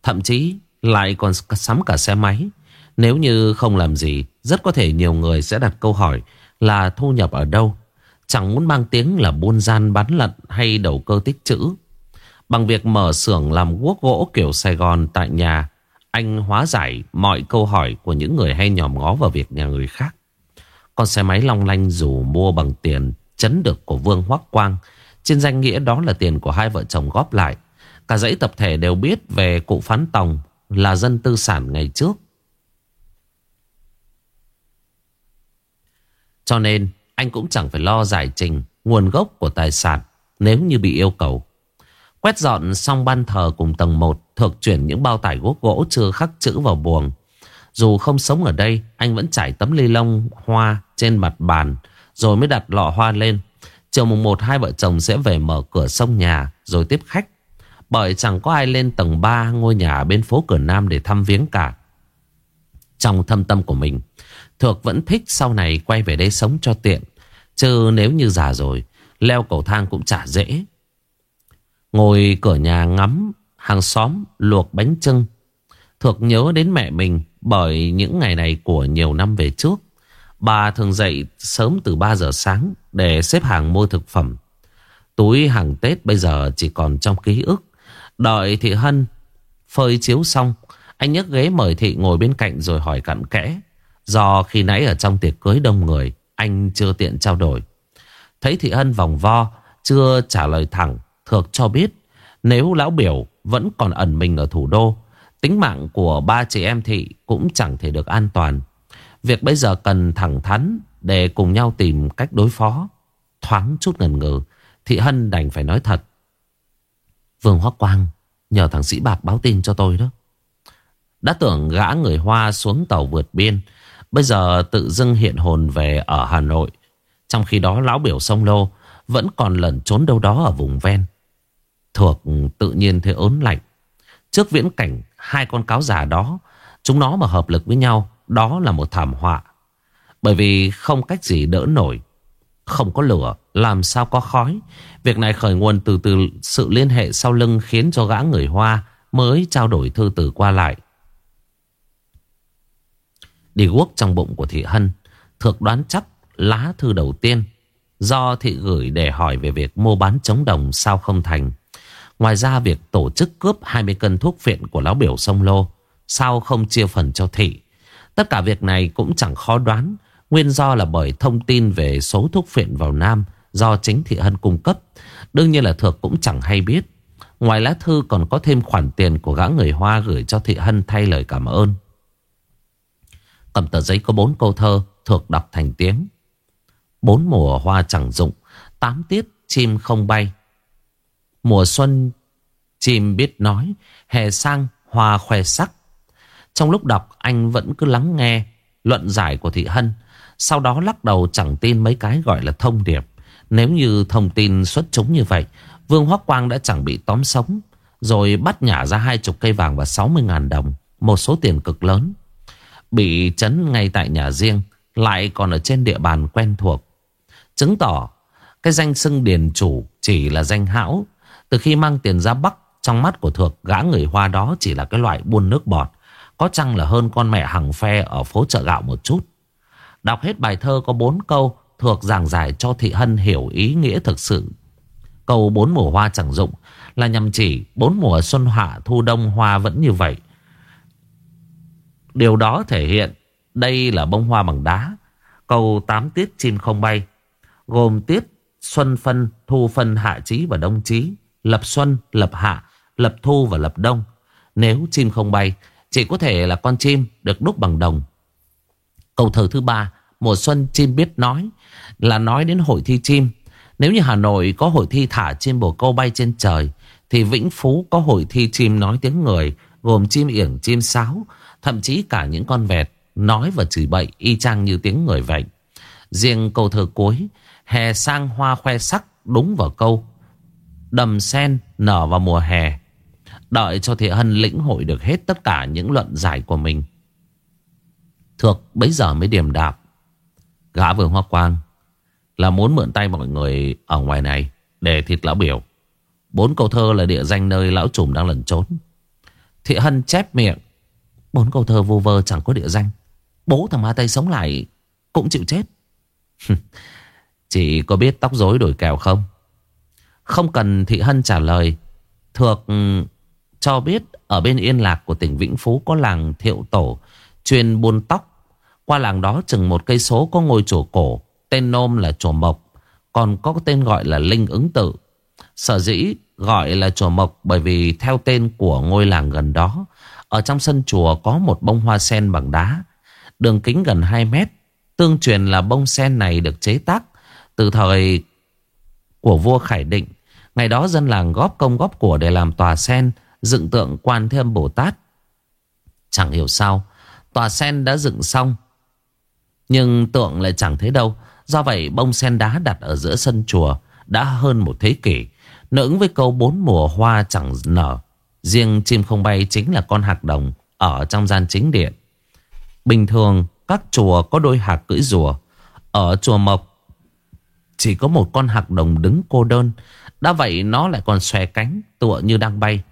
Speaker 1: Thậm chí lại còn sắm cả xe máy. Nếu như không làm gì rất có thể nhiều người sẽ đặt câu hỏi là thu nhập ở đâu. Chẳng muốn mang tiếng là buôn gian bán lận hay đầu cơ tích chữ. Bằng việc mở xưởng làm guốc gỗ kiểu Sài Gòn tại nhà, anh hóa giải mọi câu hỏi của những người hay nhòm ngó vào việc nhà người khác. Con xe máy long lanh dù mua bằng tiền chấn được của Vương Hoác Quang, trên danh nghĩa đó là tiền của hai vợ chồng góp lại. Cả dãy tập thể đều biết về cụ Phán Tòng là dân tư sản ngày trước. Cho nên anh cũng chẳng phải lo giải trình nguồn gốc của tài sản nếu như bị yêu cầu. Quét dọn xong ban thờ cùng tầng 1 thực chuyển những bao tải gốc gỗ chưa khắc chữ vào buồng. Dù không sống ở đây, anh vẫn trải tấm ly lông hoa trên mặt bàn rồi mới đặt lọ hoa lên. Chiều mùng 1 hai vợ chồng sẽ về mở cửa sông nhà rồi tiếp khách. Bởi chẳng có ai lên tầng 3 ngôi nhà bên phố cửa Nam để thăm viếng cả. Trong thâm tâm của mình, Thược vẫn thích sau này quay về đây sống cho tiện. Chứ nếu như già rồi, leo cầu thang cũng chả dễ. Ngồi cửa nhà ngắm hàng xóm luộc bánh trưng. Thược nhớ đến mẹ mình bởi những ngày này của nhiều năm về trước. Bà thường dậy sớm từ 3 giờ sáng để xếp hàng mua thực phẩm. Túi hàng Tết bây giờ chỉ còn trong ký ức. Đợi thị Hân phơi chiếu xong, anh nhấc ghế mời thị ngồi bên cạnh rồi hỏi cặn kẽ. Do khi nãy ở trong tiệc cưới đông người, Anh chưa tiện trao đổi. Thấy Thị Hân vòng vo, Chưa trả lời thẳng, Thược cho biết Nếu lão biểu vẫn còn ẩn mình ở thủ đô, Tính mạng của ba chị em Thị Cũng chẳng thể được an toàn. Việc bây giờ cần thẳng thắn Để cùng nhau tìm cách đối phó. Thoáng chút ngần ngừ, Thị Hân đành phải nói thật. Vương Hoác Quang, Nhờ thằng sĩ bạc báo tin cho tôi đó. Đã tưởng gã người Hoa xuống tàu vượt biên Bây giờ tự dưng hiện hồn về ở Hà Nội. Trong khi đó lão biểu sông lô vẫn còn lẩn trốn đâu đó ở vùng ven. Thuộc tự nhiên thế ớn lạnh. Trước viễn cảnh hai con cáo già đó, chúng nó mà hợp lực với nhau, đó là một thảm họa. Bởi vì không cách gì đỡ nổi. Không có lửa, làm sao có khói. Việc này khởi nguồn từ từ sự liên hệ sau lưng khiến cho gã người Hoa mới trao đổi thư từ qua lại. Đi guốc trong bụng của thị Hân, Thược đoán chắc lá thư đầu tiên, do thị gửi để hỏi về việc mua bán chống đồng sao không thành. Ngoài ra, việc tổ chức cướp 20 cân thuốc phiện của lão biểu sông Lô, sao không chia phần cho thị. Tất cả việc này cũng chẳng khó đoán. Nguyên do là bởi thông tin về số thuốc phiện vào Nam do chính thị Hân cung cấp. Đương nhiên là Thược cũng chẳng hay biết. Ngoài lá thư còn có thêm khoản tiền của gã người Hoa gửi cho thị Hân thay lời cảm ơn. Cầm tờ giấy có bốn câu thơ thuộc đọc thành tiếng. Bốn mùa hoa chẳng dụng Tám tiết chim không bay. Mùa xuân, chim biết nói, Hè sang, hoa khoe sắc. Trong lúc đọc, anh vẫn cứ lắng nghe Luận giải của Thị Hân, Sau đó lắc đầu chẳng tin mấy cái gọi là thông điệp. Nếu như thông tin xuất chúng như vậy, Vương Hoắc Quang đã chẳng bị tóm sống, Rồi bắt nhả ra hai chục cây vàng và 60 ngàn đồng, Một số tiền cực lớn. Bị chấn ngay tại nhà riêng Lại còn ở trên địa bàn quen thuộc Chứng tỏ cái danh xưng điền chủ chỉ là danh hão. Từ khi mang tiền ra Bắc, trong mắt của Thược gã người Hoa đó chỉ là cái loại buôn nước bọt. Có chăng là hơn con mẹ hàng phe ở phố chợ gạo một chút. Đọc hết bài thơ có bốn câu, Thược giảng giải cho Thị Hân hiểu ý nghĩa thực sự. Câu bốn mùa hoa chẳng dụng là nhằm chỉ bốn mùa xuân hạ thu đông hoa vẫn như vậy. Điều đó thể hiện đây là bông hoa bằng đá. Câu tám tiết chim không bay gồm tiết xuân phân, thu phân, hạ trí và đông trí, lập xuân, lập hạ, lập thu và lập đông. Nếu chim không bay, chỉ có thể là con chim được đúc bằng đồng. Câu thơ thứ ba, mùa xuân chim biết nói, là nói đến hội thi chim. Nếu như Hà Nội có hội thi thả chim bồ câu bay trên trời, thì Vĩnh Phú có hội thi chim nói tiếng người, gồm chim yểng, chim sáo, thậm chí cả những con vẹt, nói và chửi bậy, y chang như tiếng người vậy. Riêng câu thơ cuối, Hè sang hoa khoe sắc, đúng vào câu, Đầm sen nở vào mùa hè. Đợi cho Thị Hân lĩnh hội được hết tất cả những luận giải của mình. Thược, bấy giờ mới điềm đạp Gã vừa hoa quang, Là muốn mượn tay mọi người ở ngoài này Để thịt lão biểu. Bốn câu thơ là địa danh nơi lão trùm đang lẩn trốn. Thị Hân chép miệng Bốn câu thơ vô vơ chẳng có địa danh Bố thằng Ma Tây sống lại Cũng chịu chết Chị có biết tóc rối đổi kèo không? Không cần Thị Hân trả lời. Thược cho biết ở bên Yên Lạc của tỉnh Vĩnh Phú có làng Thiệu Tổ chuyên buôn tóc. Qua làng đó chừng một cây số có ngôi chùa cổ, tên nôm là chùa Mộc, còn có tên gọi là Linh ứng tự. Sở dĩ gọi là chùa Mộc bởi vì theo tên của ngôi làng gần đó, ở trong sân chùa có một bông hoa sen bằng đá, đường kính gần 2 mét. Tương truyền là bông sen này được chế tác từ thời của vua Khải Định. Ngày đó dân làng góp công góp của để làm tòa sen Dựng tượng quan thêm Bồ Tát. Chẳng hiểu sao Tòa sen đã dựng xong Nhưng tượng lại chẳng thấy đâu. Do vậy bông sen đá đặt ở giữa sân chùa Đã hơn một thế kỷ. Nữ với câu bốn mùa hoa chẳng nở. Riêng chim không bay chính là con hạc đồng Ở trong gian chính điện. Bình thường, các chùa có đôi hạc cưỡi rùa. Ở chùa Mộc, chỉ có một con hạc đồng đứng cô đơn. Đã vậy, nó lại còn xòe cánh, Tựa như đang bay.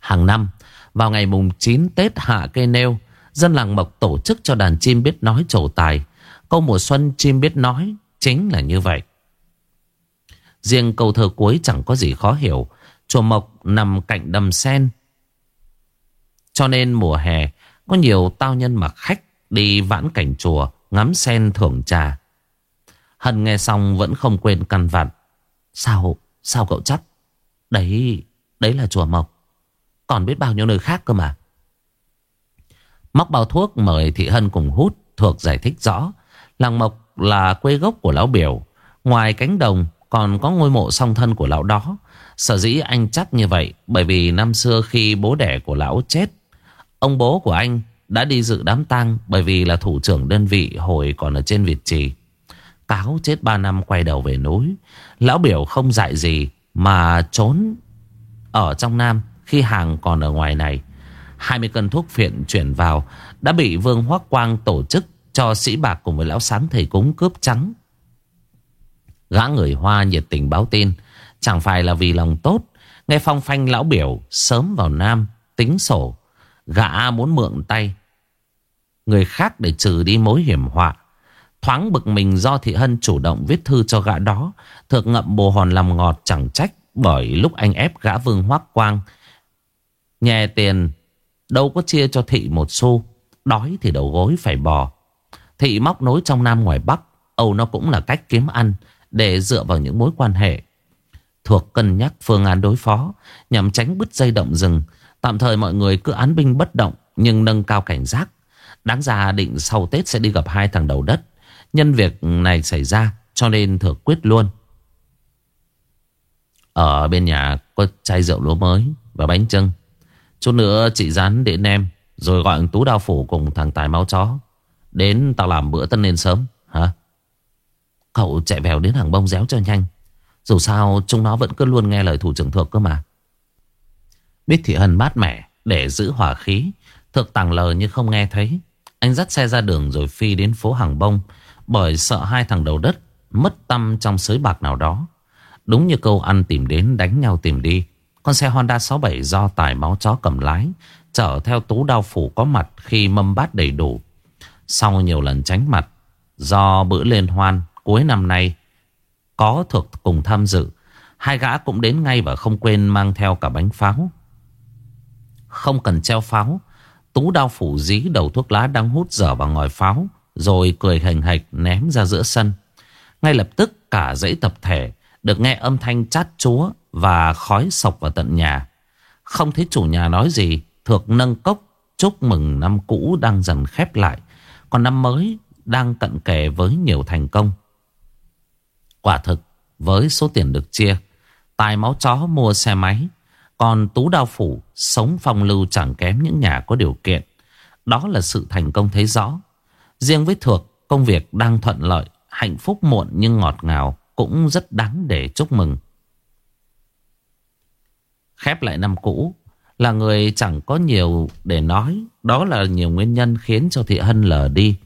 Speaker 1: Hàng năm, Vào ngày mùng 9 Tết hạ cây nêu, Dân làng Mộc tổ chức cho đàn chim biết nói trổ tài. Câu mùa xuân chim biết nói Chính là như vậy. Riêng câu thơ cuối chẳng có gì khó hiểu. Chùa Mộc nằm cạnh đầm sen Cho nên mùa hè Có nhiều tao nhân mặc khách Đi vãn cảnh chùa Ngắm sen thưởng trà Hân nghe xong vẫn không quên căn vặn. Sao, sao cậu chắc? Đấy, đấy là chùa Mộc. Còn biết bao nhiêu nơi khác cơ mà. Móc bao thuốc mời Thị Hân cùng hút thuộc giải thích rõ. Làng Mộc là quê gốc của lão biểu. Ngoài cánh đồng còn có ngôi mộ song thân của lão đó. Sở dĩ anh chắc như vậy bởi vì năm xưa khi bố đẻ của lão chết, ông bố của anh đã đi dự đám tang bởi vì là thủ trưởng đơn vị hồi còn ở trên Việt Trì. Cáo chết 3 năm quay đầu về núi Lão biểu không dạy gì Mà trốn Ở trong Nam Khi hàng còn ở ngoài này 20 cân thuốc phiện chuyển vào Đã bị Vương Hoác Quang tổ chức Cho sĩ bạc cùng với lão sáng thầy cúng cướp trắng Gã người Hoa nhiệt tình báo tin. Chẳng phải là vì lòng tốt, Nghe phong phanh lão biểu Sớm vào Nam, tính sổ. Gã muốn mượn tay. Người khác để trừ đi mối hiểm họa. Thoáng bực mình do Thị Hân chủ động viết thư cho gã đó. Thược ngậm bồ hòn làm ngọt chẳng trách, Bởi lúc anh ép gã vương hoác quang, Nhè tiền, Đâu có chia cho Thị một xu, Đói thì đầu gối phải bò. Thị móc nối trong Nam ngoài Bắc, Âu nó cũng là cách kiếm ăn. Để dựa vào những mối quan hệ. Thuộc cân nhắc phương án đối phó, Nhằm tránh bứt dây động rừng, Tạm thời mọi người cứ án binh bất động Nhưng nâng cao cảnh giác. Đáng ra định sau Tết sẽ đi gặp hai thằng đầu đất. Nhân việc này xảy ra, Cho nên thừa quyết luôn. Ở bên nhà có chai rượu lúa mới Và bánh trưng Chút nữa chị dán đến em, Rồi gọi Tú Đao Phủ cùng thằng Tài Máu Chó. Đến tao làm bữa tân nên sớm. Cậu chạy vèo đến hàng bông réo cho nhanh. Dù sao, chúng nó vẫn cứ luôn nghe lời thủ trưởng thuộc cơ mà. Biết thị hân mát mẻ, Để giữ hỏa khí. Thực tàng lờ như không nghe thấy. Anh dắt xe ra đường rồi phi đến phố hàng bông, Bởi sợ hai thằng đầu đất Mất tâm trong sới bạc nào đó. Đúng như câu ăn tìm đến, đánh nhau tìm đi. Con xe Honda 67 do tài máu chó cầm lái, Chở theo tú đao phủ có mặt khi mâm bát đầy đủ. Sau nhiều lần tránh mặt, Do bữa lên hoan cuối năm nay, Có thuộc cùng tham dự. Hai gã cũng đến ngay và không quên mang theo cả bánh pháo. Không cần treo pháo, Tú đao phủ dí đầu thuốc lá đang hút dở vào ngòi pháo, Rồi cười hành hạch ném ra giữa sân. Ngay lập tức, cả dãy tập thể Được nghe âm thanh chát chúa Và khói sộc vào tận nhà. Không thấy chủ nhà nói gì, Thược nâng cốc Chúc mừng năm cũ đang dần khép lại. Còn năm mới đang cận kề với nhiều thành công. Quả thực, với số tiền được chia, Tài máu chó mua xe máy, Còn Tú Đao Phủ sống phong lưu chẳng kém những nhà có điều kiện. Đó là sự thành công thấy rõ. Riêng với Thược, công việc đang thuận lợi, Hạnh phúc muộn nhưng ngọt ngào Cũng rất đáng để chúc mừng. Khép lại năm cũ, Là người chẳng có nhiều để nói, Đó là nhiều nguyên nhân khiến cho Thị Hân lờ đi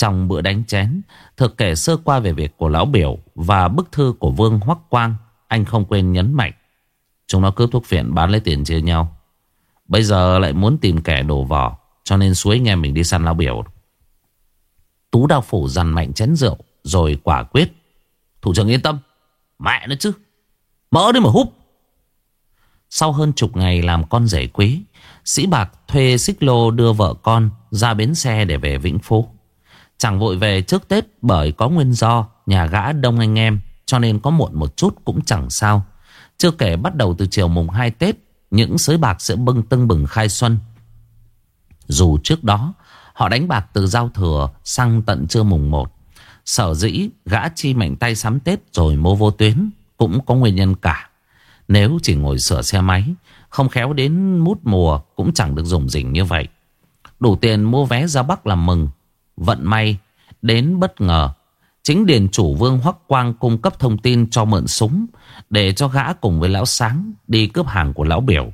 Speaker 1: trong bữa đánh chén, thực kể sơ qua về việc của lão biểu và bức thư của Vương Hoắc Quang, anh không quên nhấn mạnh. Chúng nó cướp thuốc phiện bán lấy tiền chia nhau. Bây giờ lại muốn tìm kẻ đổ vỏ, cho nên suối nghe mình đi săn lão biểu. Tú đào phủ dằn mạnh chén rượu, rồi quả quyết. Thủ trưởng yên tâm, mẹ nó chứ, mỡ đi mà húp. Sau hơn chục ngày làm con rể quý, Sĩ Bạc thuê xích lô đưa vợ con ra bến xe để về Vĩnh Phú. Chẳng vội về trước Tết bởi có nguyên do, nhà gã đông anh em, cho nên có muộn một chút cũng chẳng sao. Chưa kể bắt đầu từ chiều mùng 2 Tết, những sới bạc sẽ bưng tưng bừng khai xuân. Dù trước đó, họ đánh bạc từ giao thừa sang tận trưa mùng 1. Sở dĩ gã chi mạnh tay sắm Tết rồi mua vô tuyến cũng có nguyên nhân cả. Nếu chỉ ngồi sửa xe máy, không khéo đến mút mùa cũng chẳng được dùng dình như vậy. Đủ tiền mua vé ra Bắc làm mừng Vận may. Đến bất ngờ, Chính điền chủ vương Hoắc Quang cung cấp thông tin cho mượn súng Để cho gã cùng với lão sáng đi cướp hàng của lão biểu.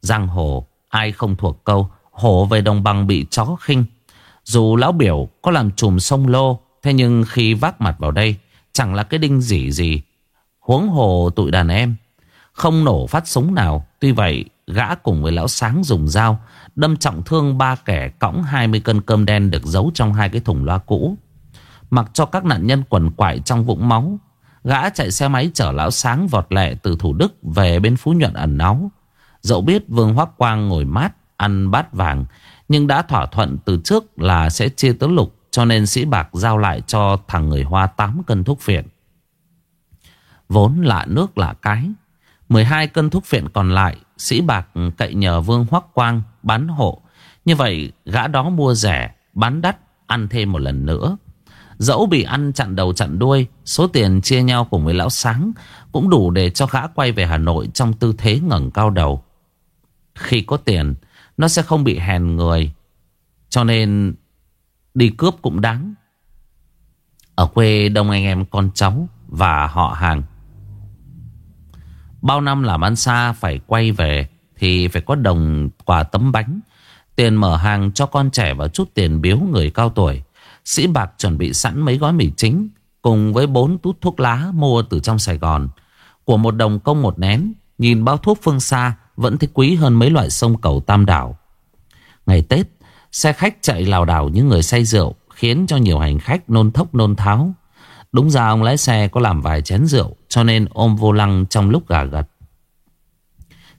Speaker 1: Giang hồ, ai không thuộc câu Hổ về đồng bằng bị chó khinh. Dù lão biểu có làm chùm sông lô, Thế nhưng khi vác mặt vào đây, Chẳng là cái đinh gì gì. Huống hồ tụi đàn em, Không nổ phát súng nào. Tuy vậy, gã cùng với lão sáng dùng dao Đâm trọng thương ba kẻ cõng 20 cân cơm đen được giấu trong hai cái thùng loa cũ. Mặc cho các nạn nhân quần quại trong vũng máu. Gã chạy xe máy chở lão sáng vọt lẹ từ Thủ Đức về bên Phú Nhuận ẩn náu. Dẫu biết Vương Hoác Quang ngồi mát, ăn bát vàng. Nhưng đã thỏa thuận từ trước là sẽ chia tứ lục. Cho nên sĩ bạc giao lại cho thằng người Hoa 8 cân thuốc phiện. Vốn lạ nước lạ cái. 12 cân thuốc phiện còn lại Sĩ Bạc cậy nhờ Vương Hoắc Quang bán hộ. Như vậy gã đó mua rẻ, bán đắt, ăn thêm một lần nữa. Dẫu bị ăn chặn đầu chặn đuôi, số tiền chia nhau cùng với lão sáng cũng đủ để cho gã quay về Hà Nội trong tư thế ngẩng cao đầu. Khi có tiền, nó sẽ không bị hèn người. Cho nên đi cướp cũng đáng. Ở quê đông anh em con cháu và họ hàng Bao năm làm ăn xa phải quay về thì phải có đồng quà tấm bánh. Tiền mở hàng cho con trẻ và chút tiền biếu người cao tuổi. Sĩ Bạc chuẩn bị sẵn mấy gói mì chính, Cùng với bốn tút thuốc lá mua từ trong Sài Gòn. Của một đồng công một nén, Nhìn bao thuốc phương xa, Vẫn thấy quý hơn mấy loại sông cầu tam đảo. Ngày Tết, Xe khách chạy lào đảo những người say rượu, Khiến cho nhiều hành khách nôn thốc nôn tháo. Đúng ra ông lái xe có làm vài chén rượu, Cho nên ôm vô lăng trong lúc gà gật.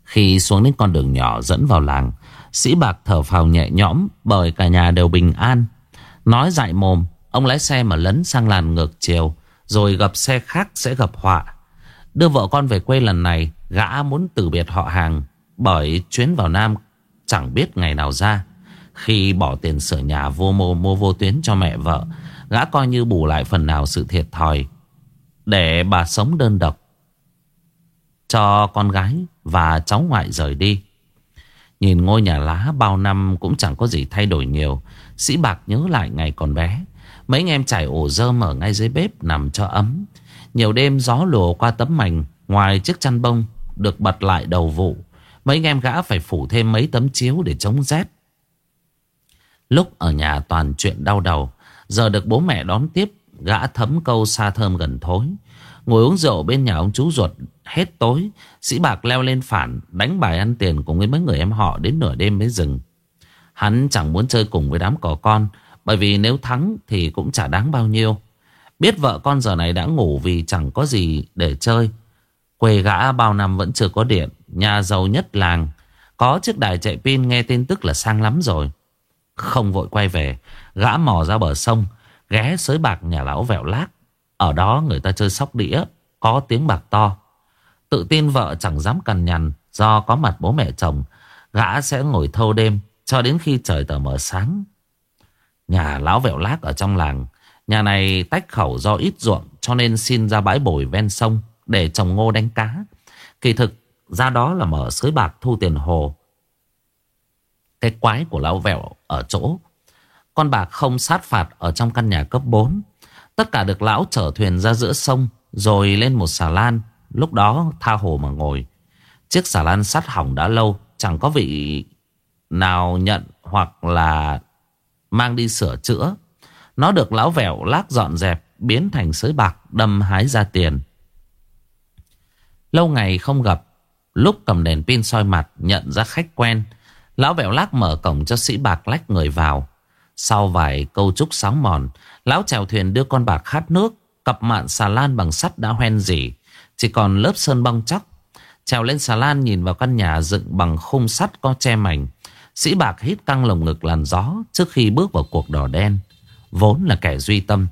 Speaker 1: Khi xuống đến con đường nhỏ dẫn vào làng, Sĩ Bạc thở phào nhẹ nhõm Bởi cả nhà đều bình an. Nói dại mồm, Ông lái xe mà lấn sang làn ngược chiều, Rồi gặp xe khác sẽ gặp họa. Đưa vợ con về quê lần này, Gã muốn từ biệt họ hàng, Bởi chuyến vào Nam Chẳng biết ngày nào ra. Khi bỏ tiền sửa nhà vô mô mua vô tuyến cho mẹ vợ, Gã coi như bù lại phần nào sự thiệt thòi. Để bà sống đơn độc cho con gái và cháu ngoại rời đi. Nhìn ngôi nhà lá bao năm cũng chẳng có gì thay đổi nhiều. Sĩ Bạc nhớ lại ngày còn bé. Mấy anh em trải ổ rơm ở ngay dưới bếp nằm cho ấm. Nhiều đêm gió lùa qua tấm mảnh, Ngoài chiếc chăn bông được bật lại đầu vụ. Mấy anh em gã phải phủ thêm mấy tấm chiếu để chống rét. Lúc ở nhà toàn chuyện đau đầu, Giờ được bố mẹ đón tiếp Gã thấm câu xa thơm gần thối. Ngồi uống rượu bên nhà ông chú ruột, Hết tối, Sĩ Bạc leo lên phản, Đánh bài ăn tiền cùng với mấy người em họ Đến nửa đêm mới dừng. Hắn chẳng muốn chơi cùng với đám cỏ con, Bởi vì nếu thắng thì cũng chả đáng bao nhiêu. Biết vợ con giờ này đã ngủ Vì chẳng có gì để chơi. Quê gã bao năm vẫn chưa có điện, Nhà giàu nhất làng. Có chiếc đài chạy pin nghe tin tức là sang lắm rồi. Không vội quay về, Gã mò ra bờ sông Ghé sới bạc nhà lão vẹo lác. Ở đó người ta chơi sóc đĩa, Có tiếng bạc to. Tự tin vợ chẳng dám cằn nhằn, Do có mặt bố mẹ chồng, Gã sẽ ngồi thâu đêm Cho đến khi trời tờ mờ sáng. Nhà lão vẹo lác ở trong làng, Nhà này tách khẩu do ít ruộng, Cho nên xin ra bãi bồi ven sông Để trồng ngô đánh cá. Kỳ thực, ra đó là mở sới bạc thu tiền hồ. Cái quái của lão vẹo ở chỗ con bạc không sát phạt ở trong căn nhà cấp 4. Tất cả được lão chở thuyền ra giữa sông, rồi lên một xà lan. Lúc đó tha hồ mà ngồi. Chiếc xà lan sắt hỏng đã lâu. Chẳng có vị nào nhận hoặc là mang đi sửa chữa. Nó được lão vẹo lác dọn dẹp, biến thành sới bạc, đâm hái ra tiền. Lâu ngày không gặp. Lúc cầm đèn pin soi mặt nhận ra khách quen. Lão vẹo lác mở cổng cho sĩ bạc lách người vào. Sau vài câu trúc sáng mòn, lão chèo thuyền đưa con bạc khát nước, cặp mạn xà lan bằng sắt đã hoen dỉ, chỉ còn lớp sơn bong chóc. Trèo lên xà lan nhìn vào căn nhà dựng bằng khung sắt có che mảnh. Sĩ bạc hít căng lồng ngực làn gió trước khi bước vào cuộc đỏ đen. Vốn là kẻ duy tâm.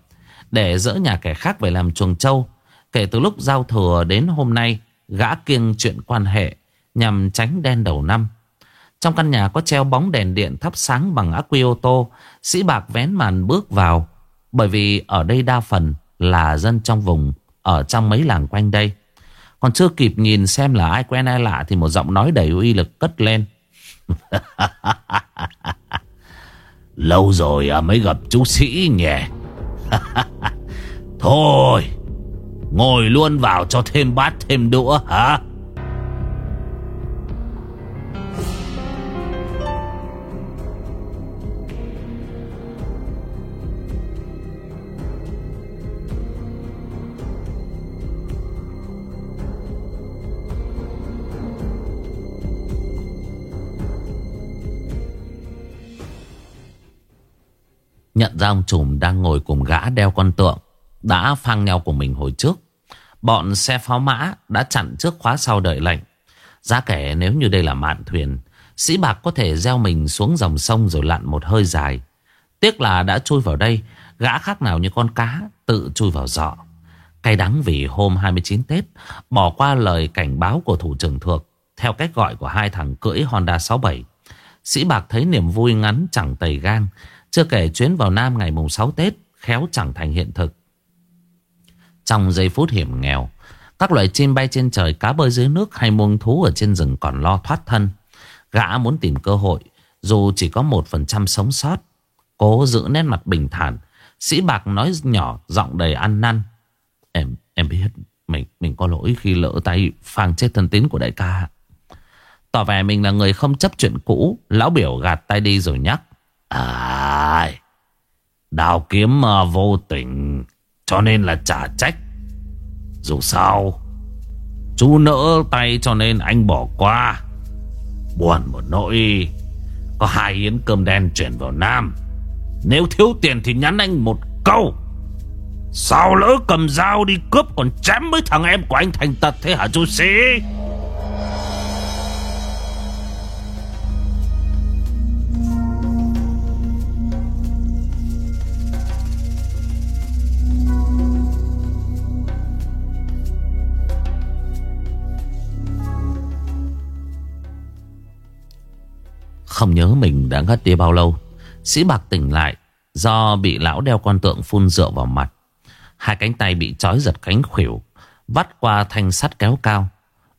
Speaker 1: Để dỡ nhà kẻ khác về làm chuồng trâu. Kể từ lúc giao thừa đến hôm nay, gã kiêng chuyện quan hệ nhằm tránh đen đầu năm. Trong căn nhà có treo bóng đèn điện thắp sáng bằng ác quy ô tô. Sĩ Bạc vén màn bước vào. Bởi vì ở đây đa phần là dân trong vùng, ở trong mấy làng quanh đây. Còn chưa kịp nhìn xem là ai quen ai lạ thì một giọng nói đầy uy lực cất lên. Lâu rồi à, mới gặp chú sĩ nhỉ. Thôi, ngồi luôn vào cho thêm bát thêm đũa hả? Ra ông trùm đang ngồi cùng gã đeo con tượng, Đã phang nhau của mình hồi trước. Bọn xe pháo mã đã chặn trước khóa sau đợi lệnh. Giá kể nếu như đây là mạn thuyền, Sĩ Bạc có thể gieo mình xuống dòng sông rồi lặn một hơi dài. Tiếc là đã chui vào đây, Gã khác nào như con cá tự chui vào giọ Cay đắng vì hôm 29 Tết, Bỏ qua lời cảnh báo của thủ trưởng thuộc Theo cách gọi của hai thằng cưỡi Honda 67 Sĩ Bạc thấy niềm vui ngắn chẳng tầy gang chưa kể chuyến vào Nam ngày mùng 6 Tết Khéo chẳng thành hiện thực. Trong giây phút hiểm nghèo, Các loài chim bay trên trời Cá bơi dưới nước hay muông thú ở trên rừng còn lo thoát thân. Gã muốn tìm cơ hội, Dù chỉ có một phần trăm sống sót, Cố giữ nét mặt bình thản. Sĩ Bạc nói nhỏ, Giọng đầy ăn năn. Em em biết mình mình có lỗi khi lỡ tay phang chết thân tín của đại ca. Tỏ vẻ mình là người không chấp chuyện cũ, Lão biểu gạt tay đi rồi nhắc. À, đào kiếm ờ, vô tình, cho nên là trả trách. Dù sao, chú nỡ tay cho nên anh bỏ qua. Buồn một nỗi, có hai yến cơm đen chuyển vào Nam. Nếu thiếu tiền thì nhắn anh một câu Sao lỡ cầm dao đi cướp Còn chém với thằng em của anh thành tật thế hả chú sĩ Không nhớ mình đã ngất đi bao lâu. Sĩ Bạc tỉnh lại, Do bị lão đeo con tượng phun rượu vào mặt. Hai cánh tay bị trói giật cánh khuỷu, Vắt qua thanh sắt kéo cao.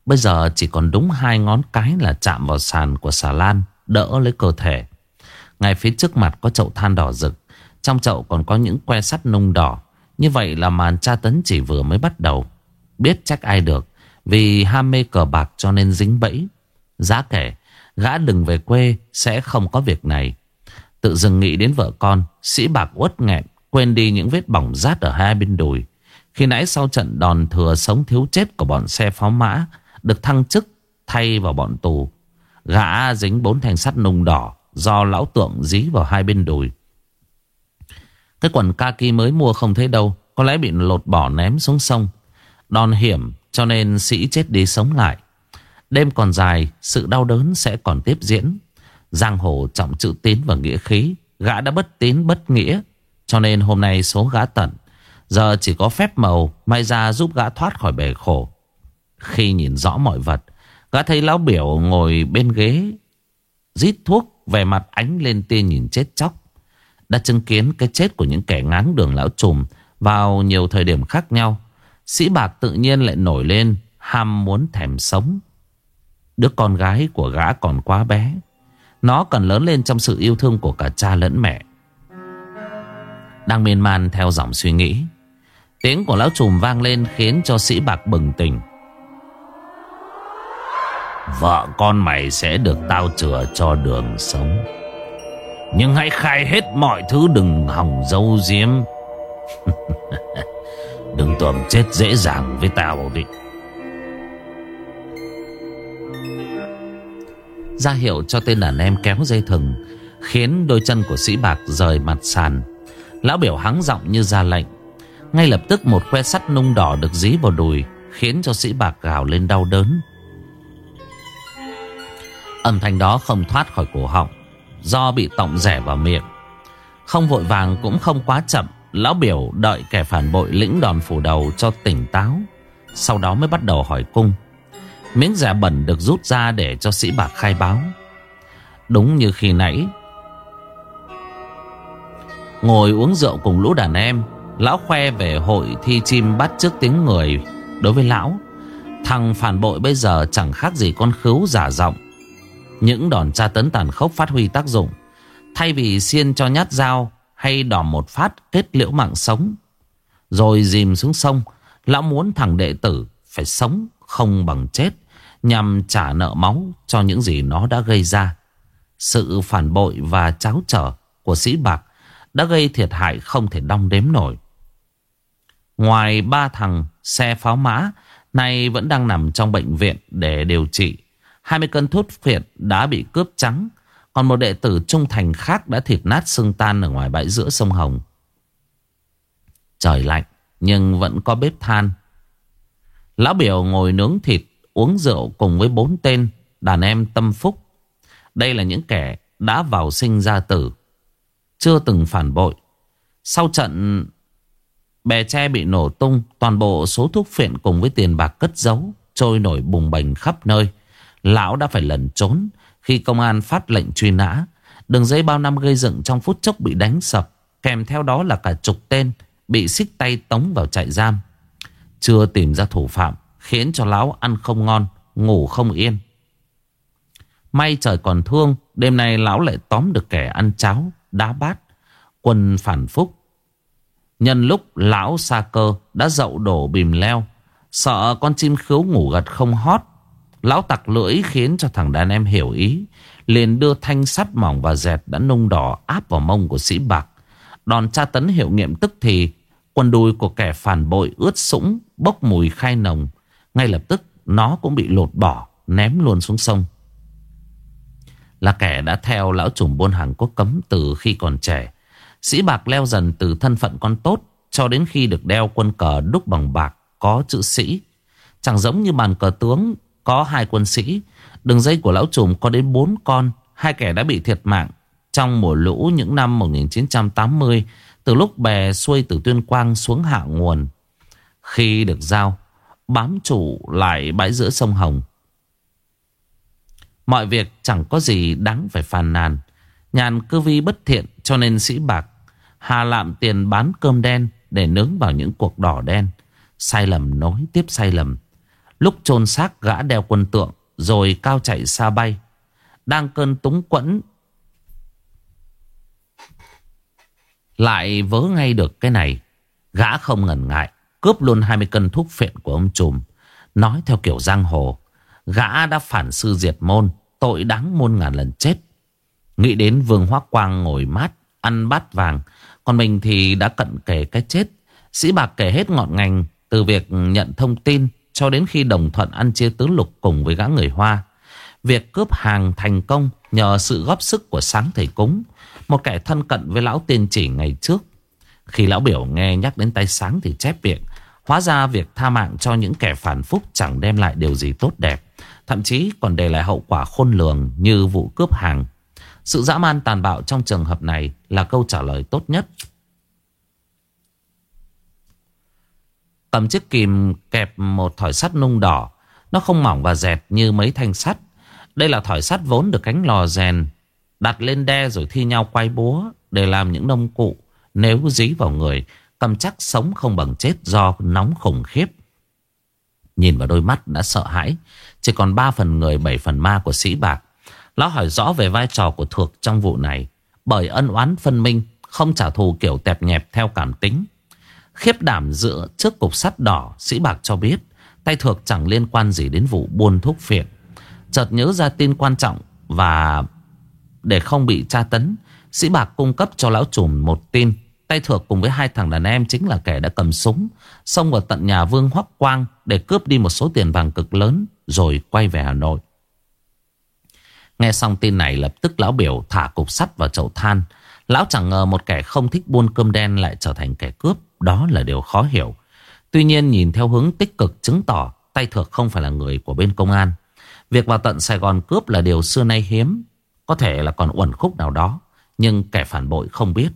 Speaker 1: Bây giờ chỉ còn đúng hai ngón cái là chạm vào sàn của xà lan, Đỡ lấy cơ thể. Ngay phía trước mặt có chậu than đỏ rực, Trong chậu còn có những que sắt nung đỏ. Như vậy là màn tra tấn chỉ vừa mới bắt đầu. Biết trách ai được, Vì ham mê cờ bạc cho nên dính bẫy. Giá kể Gã đừng về quê sẽ không có việc này. Tự dừng nghĩ đến vợ con, Sĩ bạc uất nghẹn, Quên đi những vết bỏng rát ở hai bên đùi. Khi nãy sau trận đòn thừa sống thiếu chết Của bọn xe pháo mã, Được thăng chức, thay vào bọn tù, Gã dính bốn thanh sắt nung đỏ Do lão tượng dí vào hai bên đùi. Cái quần kaki mới mua không thấy đâu, Có lẽ bị lột bỏ ném xuống sông. Đòn hiểm cho nên sĩ chết đi sống lại. Đêm còn dài, Sự đau đớn sẽ còn tiếp diễn. Giang hồ trọng chữ tín và nghĩa khí, Gã đã bất tín, bất nghĩa. Cho nên hôm nay số gã tận. Giờ chỉ có phép màu, May ra giúp gã thoát khỏi bể khổ. Khi nhìn rõ mọi vật, Gã thấy lão biểu ngồi bên ghế, Rít thuốc Về mặt ánh lên tia nhìn chết chóc. Đã chứng kiến cái chết của những kẻ ngáng đường lão trùm Vào nhiều thời điểm khác nhau, Sĩ bạc tự nhiên lại nổi lên, Ham muốn thèm sống. Đứa con gái của gã còn quá bé. Nó cần lớn lên trong sự yêu thương của cả cha lẫn mẹ. Đang miên man theo dòng suy nghĩ, Tiếng của lão trùm vang lên khiến cho sĩ bạc bừng tỉnh. Vợ con mày sẽ được tao chừa cho đường sống. Nhưng hãy khai hết mọi thứ đừng hỏng dâu diếm Đừng tưởng chết dễ dàng với tao đi. Ra hiệu cho tên đàn em kéo dây thừng, Khiến đôi chân của sĩ bạc rời mặt sàn. Lão biểu hắng giọng như ra lệnh. Ngay lập tức một que sắt nung đỏ được dí vào đùi, Khiến cho sĩ bạc gào lên đau đớn. Âm thanh đó không thoát khỏi cổ họng, Do bị tọng rẻ vào miệng. Không vội vàng cũng không quá chậm, Lão biểu đợi kẻ phản bội lĩnh đòn phủ đầu cho tỉnh táo, Sau đó mới bắt đầu hỏi cung. Miếng giả bẩn được rút ra để cho sĩ bạc khai báo. Đúng như khi nãy. Ngồi uống rượu cùng lũ đàn em, Lão khoe về hội thi chim bắt trước tiếng người. Đối với lão, Thằng phản bội bây giờ chẳng khác gì con khứu giả giọng. Những đòn tra tấn tàn khốc phát huy tác dụng, Thay vì xiên cho nhát dao Hay đòn một phát kết liễu mạng sống. Rồi dìm xuống sông, Lão muốn thằng đệ tử Phải sống không bằng chết nhằm trả nợ máu cho những gì nó đã gây ra. Sự phản bội và cháo trở của sĩ bạc đã gây thiệt hại không thể đong đếm nổi. Ngoài ba thằng xe pháo mã, nay vẫn đang nằm trong bệnh viện để điều trị. 20 cân thuốc phiện đã bị cướp trắng. Còn một đệ tử trung thành khác đã thịt nát xương tan ở ngoài bãi giữa sông Hồng. Trời lạnh, nhưng vẫn có bếp than. Lão biểu ngồi nướng thịt uống rượu cùng với bốn tên đàn em tâm phúc. Đây là những kẻ đã vào sinh ra tử, chưa từng phản bội. Sau trận bè tre bị nổ tung, toàn bộ số thuốc phiện cùng với tiền bạc cất giấu, trôi nổi bùng bềnh khắp nơi. Lão đã phải lẩn trốn khi công an phát lệnh truy nã. Đường dây bao năm gây dựng trong phút chốc bị đánh sập, kèm theo đó là cả chục tên bị xích tay tống vào trại giam. Chưa tìm ra thủ phạm Khiến cho lão ăn không ngon, Ngủ không yên. May trời còn thương, Đêm nay lão lại tóm được kẻ ăn cháo, Đá bát Quân phản phúc. Nhân lúc lão xa cơ, Đã dậu đổ bìm leo, Sợ con chim khứu ngủ gật không hót, Lão tặc lưỡi khiến cho thằng đàn em hiểu ý, liền đưa thanh sắt mỏng và dẹt đã nung đỏ áp vào mông của sĩ bạc. Đòn tra tấn hiệu nghiệm tức thì Quần đùi của kẻ phản bội ướt sũng, Bốc mùi khai nồng ngay lập tức nó cũng bị lột bỏ Ném luôn xuống sông Là kẻ đã theo lão trùm buôn hàng quốc cấm Từ khi còn trẻ Sĩ Bạc leo dần từ thân phận con tốt cho đến khi được đeo quân cờ đúc bằng bạc có chữ sĩ. Chẳng giống như bàn cờ tướng có hai quân sĩ. Đường dây của lão trùm có đến bốn con. Hai kẻ đã bị thiệt mạng trong mùa lũ những năm 1980 từ lúc bè xuôi từ Tuyên Quang xuống hạ nguồn. Khi được giao, bám chủ lại bãi giữa sông Hồng. Mọi việc chẳng có gì đáng phải phàn nàn. Nhàn cư vi bất thiện cho nên sĩ bạc, Hà lạm tiền bán cơm đen để nướng vào những cuộc đỏ đen. Sai lầm nối tiếp sai lầm. Lúc chôn xác gã đeo quân tượng, rồi cao chạy xa bay. Đang cơn túng quẫn, lại vớ ngay được cái này. Gã không ngần ngại cướp luôn 20 cân thuốc phiện của ông trùm. Nói theo kiểu giang hồ. Gã đã phản sư diệt môn, tội đáng muôn ngàn lần chết. Nghĩ đến Vương Hoác Quang ngồi mát, ăn bát vàng. Còn mình thì đã cận kề cái chết. Sĩ Bạc kể hết ngọn ngành từ việc nhận thông tin cho đến khi đồng thuận ăn chia tứ lục cùng với gã người Hoa. Việc cướp hàng thành công nhờ sự góp sức của sáng thầy cúng, một kẻ thân cận với lão tiên chỉ ngày trước. Khi lão biểu nghe nhắc đến tay sáng thì chép miệng. Hóa ra việc tha mạng cho những kẻ phản phúc chẳng đem lại điều gì tốt đẹp. Thậm chí còn để lại hậu quả khôn lường như vụ cướp hàng. Sự dã man tàn bạo trong trường hợp này là câu trả lời tốt nhất. Cầm chiếc kìm kẹp một thỏi sắt nung đỏ. Nó không mỏng và dẹt như mấy thanh sắt. Đây là thỏi sắt vốn được cánh lò rèn. Đặt lên đe rồi thi nhau quay búa để làm những nông cụ. Nếu dí vào người, tâm chắc sống không bằng chết do nóng khủng khiếp. Nhìn vào đôi mắt đã sợ hãi. Chỉ còn 3 phần người 7 phần ma của sĩ bạc. Lão hỏi rõ về vai trò của Thược trong vụ này. Bởi ân oán phân minh, không trả thù kiểu tẹp nhẹp theo cảm tính. Khiếp đảm giữa trước cục sắt đỏ, sĩ bạc cho biết tay Thược chẳng liên quan gì đến vụ buôn thuốc phiện. Chợt nhớ ra tin quan trọng và để không bị tra tấn, sĩ bạc cung cấp cho lão trùm một tin. Tay Thược cùng với hai thằng đàn em chính là kẻ đã cầm súng, xông vào tận nhà Vương Hoắc Quang để cướp đi một số tiền vàng cực lớn rồi quay về Hà Nội. Nghe xong tin này lập tức lão biểu thả cục sắt vào chậu than. Lão chẳng ngờ một kẻ không thích buôn cơm đen lại trở thành kẻ cướp. Đó là điều khó hiểu. Tuy nhiên nhìn theo hướng tích cực chứng tỏ tay thược không phải là người của bên công an. Việc vào tận Sài Gòn cướp là điều xưa nay hiếm. Có thể là còn uẩn khúc nào đó. Nhưng kẻ phản bội không biết.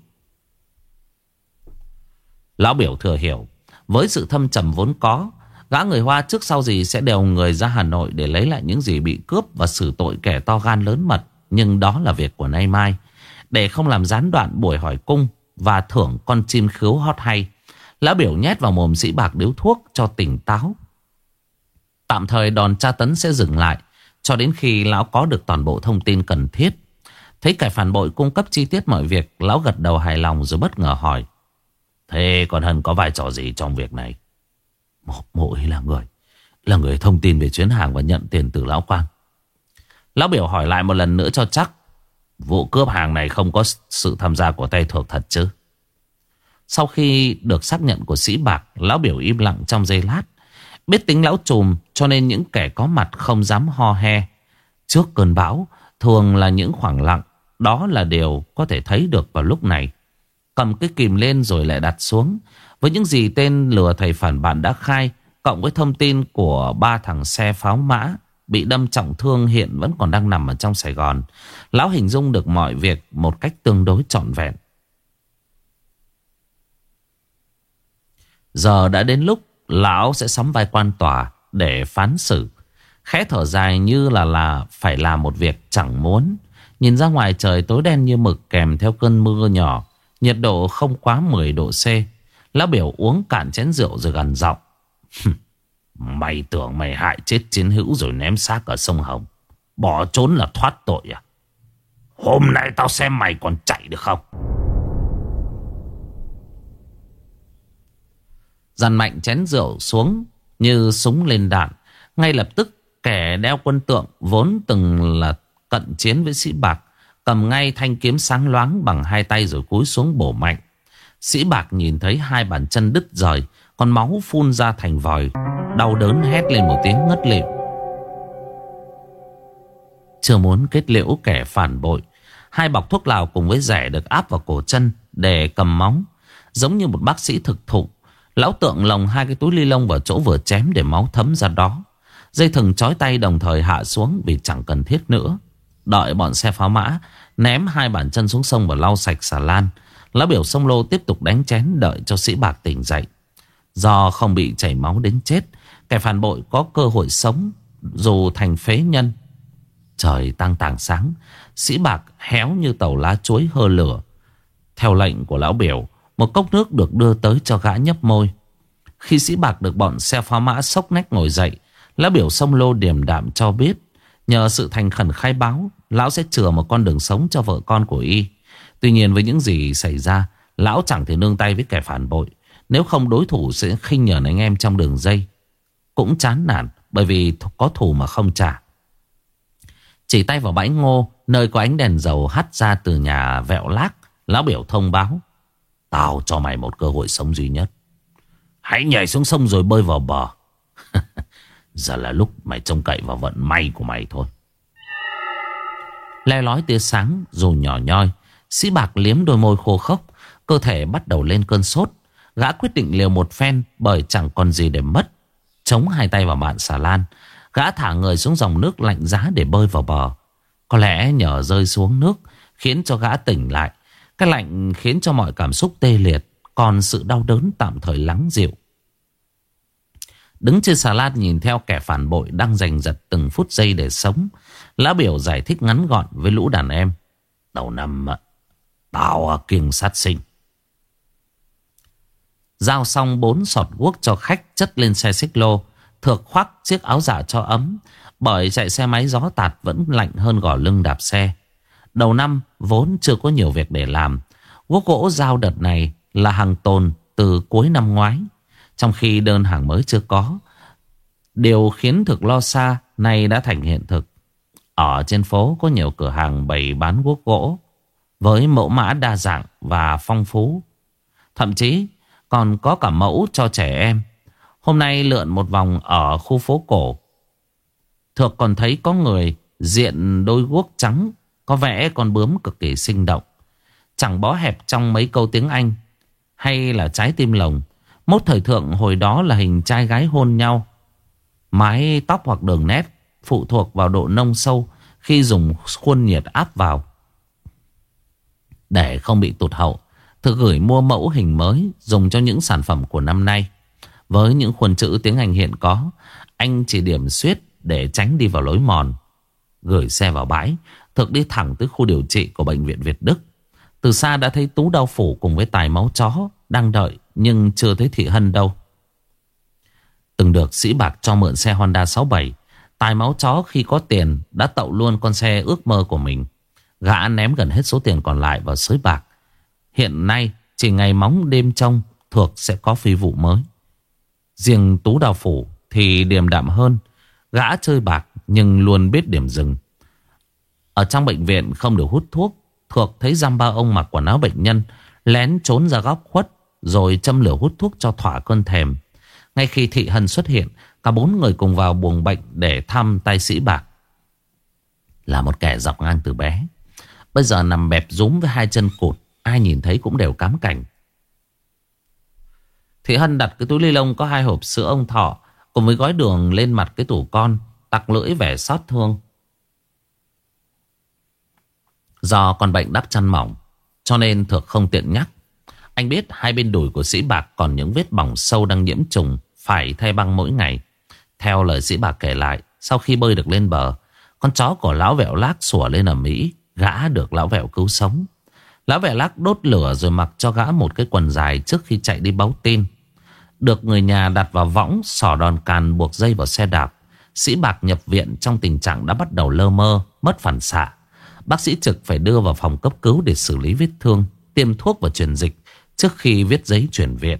Speaker 1: Lão biểu thừa hiểu. Với sự thâm trầm vốn có Gã người Hoa trước sau gì sẽ đều người ra Hà Nội để lấy lại những gì bị cướp và xử tội kẻ to gan lớn mật. Nhưng đó là việc của nay mai. Để không làm gián đoạn buổi hỏi cung và thưởng con chim khứu hót hay. Lão biểu nhét vào mồm sĩ bạc điếu thuốc cho tỉnh táo. Tạm thời đòn tra tấn sẽ dừng lại cho đến khi lão có được toàn bộ thông tin cần thiết. Thấy kẻ phản bội cung cấp chi tiết mọi việc, lão gật đầu hài lòng rồi bất ngờ hỏi. Thế còn Hân có vai trò gì trong việc này? Mộ ấy là người Là người thông tin về chuyến hàng và nhận tiền từ Lão Quang Lão biểu hỏi lại một lần nữa cho chắc, Vụ cướp hàng này không có sự tham gia của tay thuộc thật chứ? Sau khi được xác nhận của sĩ bạc, Lão biểu im lặng trong giây lát. Biết tính lão trùm, cho nên những kẻ có mặt không dám ho he. Trước cơn bão, Thường là những khoảng lặng, Đó là điều có thể thấy được vào lúc này. Cầm cái kìm lên rồi lại đặt xuống. Với những gì tên lừa thầy phản bạn đã khai, Cộng với thông tin của ba thằng xe pháo mã Bị đâm trọng thương hiện vẫn còn đang nằm ở trong Sài Gòn, Lão hình dung được mọi việc một cách tương đối trọn vẹn. Giờ đã đến lúc Lão sẽ sắm vai quan tòa để phán xử. Khẽ thở dài như là là phải làm một việc chẳng muốn. Nhìn ra ngoài trời tối đen như mực kèm theo cơn mưa nhỏ Nhiệt độ không quá 10 độ C Lão biểu uống cạn chén rượu rồi gần giọng. mày tưởng mày hại chết chiến hữu rồi ném xác ở sông Hồng. Bỏ trốn là thoát tội à? Hôm nay tao xem mày còn chạy được không? Giàn mạnh chén rượu xuống như súng lên đạn. Ngay lập tức, kẻ đeo quân tượng vốn từng là cận chiến với sĩ bạc. Cầm ngay thanh kiếm sáng loáng bằng hai tay rồi cúi xuống bổ mạnh. Sĩ bạc nhìn thấy hai bàn chân đứt rời Còn máu phun ra thành vòi, Đau đớn hét lên một tiếng ngất lịm Chưa muốn kết liễu kẻ phản bội, Hai bọc thuốc lào cùng với rẻ được áp vào cổ chân để cầm máu. Giống như một bác sĩ thực thụ. Lão tượng lồng hai cái túi ly lông vào chỗ vừa chém để máu thấm ra đó. Dây thừng chói tay đồng thời hạ xuống vì chẳng cần thiết nữa. Đợi bọn xe pháo mã ném hai bàn chân xuống sông và lau sạch xà lan. Lão biểu sông lô tiếp tục đánh chén đợi cho sĩ bạc tỉnh dậy. Do không bị chảy máu đến chết, kẻ phản bội có cơ hội sống dù thành phế nhân. Trời tăng tàng sáng, sĩ bạc héo như tàu lá chuối hơ lửa. Theo lệnh của lão biểu, một cốc nước được đưa tới cho gã nhấp môi. Khi sĩ bạc được bọn xe phá mã sốc nách ngồi dậy, lão biểu sông lô điềm đạm cho biết, nhờ sự thành khẩn khai báo, lão sẽ chừa một con đường sống cho vợ con của y. Tuy nhiên với những gì xảy ra, lão chẳng thể nương tay với kẻ phản bội. Nếu không đối thủ sẽ khinh nhờn anh em trong đường dây. Cũng chán nản bởi vì có thù mà không trả. Chỉ tay vào bãi ngô, nơi có ánh đèn dầu hắt ra từ nhà vẹo lác, lão biểu thông báo. Tao cho mày một cơ hội sống duy nhất. Hãy nhảy xuống sông rồi bơi vào bờ. Giờ là lúc mày trông cậy vào vận may của mày thôi. Le lói tia sáng dù nhỏ nhoi. Sĩ bạc liếm đôi môi khô khốc. Cơ thể bắt đầu lên cơn sốt. Gã quyết định liều một phen bởi chẳng còn gì để mất. Chống hai tay vào mạn xà lan. Gã thả người xuống dòng nước lạnh giá để bơi vào bờ. Có lẽ nhờ rơi xuống nước khiến cho gã tỉnh lại. Cái lạnh khiến cho mọi cảm xúc tê liệt. Còn sự đau đớn tạm thời lắng dịu. Đứng trên xà lan nhìn theo kẻ phản bội đang giành giật từng phút giây để sống. Lá biểu giải thích ngắn gọn với lũ đàn em. Đầu năm tao à, kiêng sát sinh. Giao xong bốn sọt guốc cho khách chất lên xe xích lô. Thược khoác chiếc áo giả cho ấm. Bởi chạy xe máy gió tạt vẫn lạnh hơn gò lưng đạp xe. Đầu năm, vốn chưa có nhiều việc để làm. Guốc gỗ giao đợt này là hàng tồn từ cuối năm ngoái. Trong khi đơn hàng mới chưa có. Điều khiến thực lo xa nay đã thành hiện thực. Ở trên phố có nhiều cửa hàng bày bán guốc gỗ với mẫu mã đa dạng và phong phú. Thậm chí còn có cả mẫu cho trẻ em. Hôm nay lượn một vòng ở khu phố cổ. Thược còn thấy có người diện đôi guốc trắng, có vẻ con bướm cực kỳ sinh động. Chẳng bó hẹp trong mấy câu tiếng Anh hay là trái tim lồng. Mốt thời thượng hồi đó là hình trai gái hôn nhau. Mái tóc hoặc đường nét phụ thuộc vào độ nông sâu khi dùng khuôn nhiệt áp vào. Để không bị tụt hậu, thực gửi mua mẫu hình mới dùng cho những sản phẩm của năm nay. Với những khuôn chữ tiếng Anh hiện có, anh chỉ điểm suyết để tránh đi vào lối mòn. Gửi xe vào bãi, thực đi thẳng tới khu điều trị của Bệnh viện Việt Đức. Từ xa đã thấy Tú đau phủ cùng với tài máu chó đang đợi nhưng chưa thấy Thị Hân đâu. Từng được sĩ bạc cho mượn xe Honda 67 Tài máu chó khi có tiền đã tậu luôn con xe ước mơ của mình. Gã ném gần hết số tiền còn lại vào sới bạc. Hiện nay chỉ ngày móng đêm trong thuộc sẽ có phi vụ mới. Riêng Tú Đào Phủ thì điềm đạm hơn. Gã chơi bạc nhưng luôn biết điểm dừng. Ở trong bệnh viện không được hút thuốc. Thuộc thấy giam ba ông mặc quần áo bệnh nhân, lén trốn ra góc khuất rồi châm lửa hút thuốc cho thỏa cơn thèm. Ngay khi Thị Hân xuất hiện, Cả bốn người cùng vào buồng bệnh để thăm tay sĩ bạc. Là một kẻ dọc ngang từ bé. Bây giờ nằm bẹp rúm với hai chân cụt. Ai nhìn thấy cũng đều cám cảnh. Thị Hân đặt cái túi ly lông có hai hộp sữa ông thọ cùng với gói đường lên mặt cái tủ con. Tặc lưỡi vẻ xót thương. Do con bệnh đắp chăn mỏng, cho nên thực không tiện nhắc. Anh biết hai bên đùi của sĩ bạc còn những vết bỏng sâu đang nhiễm trùng phải thay băng mỗi ngày. Theo lời sĩ bạc kể lại, sau khi bơi được lên bờ, con chó của lão vẹo lác sủa lên ở Mỹ, gã được lão vẹo cứu sống. Lão vẹo lác đốt lửa rồi mặc cho gã một cái quần dài trước khi chạy đi báo tin. Được người nhà đặt vào võng, sỏ đòn càn buộc dây vào xe đạp. Sĩ bạc nhập viện trong tình trạng đã bắt đầu lơ mơ, mất phản xạ. Bác sĩ trực phải đưa vào phòng cấp cứu để xử lý vết thương, tiêm thuốc và truyền dịch trước khi viết giấy chuyển viện.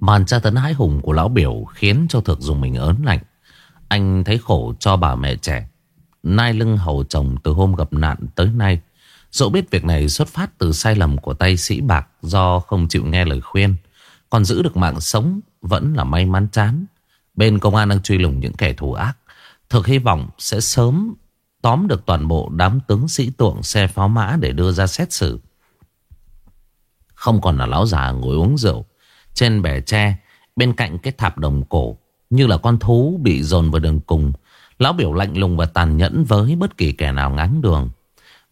Speaker 1: Màn tra tấn hãi hùng của lão biểu khiến cho thực dùng mình ớn lạnh. Anh thấy khổ cho bà mẹ trẻ. Nai lưng hầu chồng từ hôm gặp nạn tới nay. Dẫu biết việc này xuất phát từ sai lầm của tay sĩ bạc do không chịu nghe lời khuyên. Còn giữ được mạng sống vẫn là may mắn chán. Bên công an đang truy lùng những kẻ thù ác. Thực hy vọng sẽ sớm Tóm được toàn bộ đám tướng sĩ tượng xe pháo mã để đưa ra xét xử. Không còn là lão già ngồi uống rượu, Trên bè tre, Bên cạnh cái thạp đồng cổ, Như là con thú bị dồn vào đường cùng, Lão biểu lạnh lùng và tàn nhẫn với bất kỳ kẻ nào ngáng đường.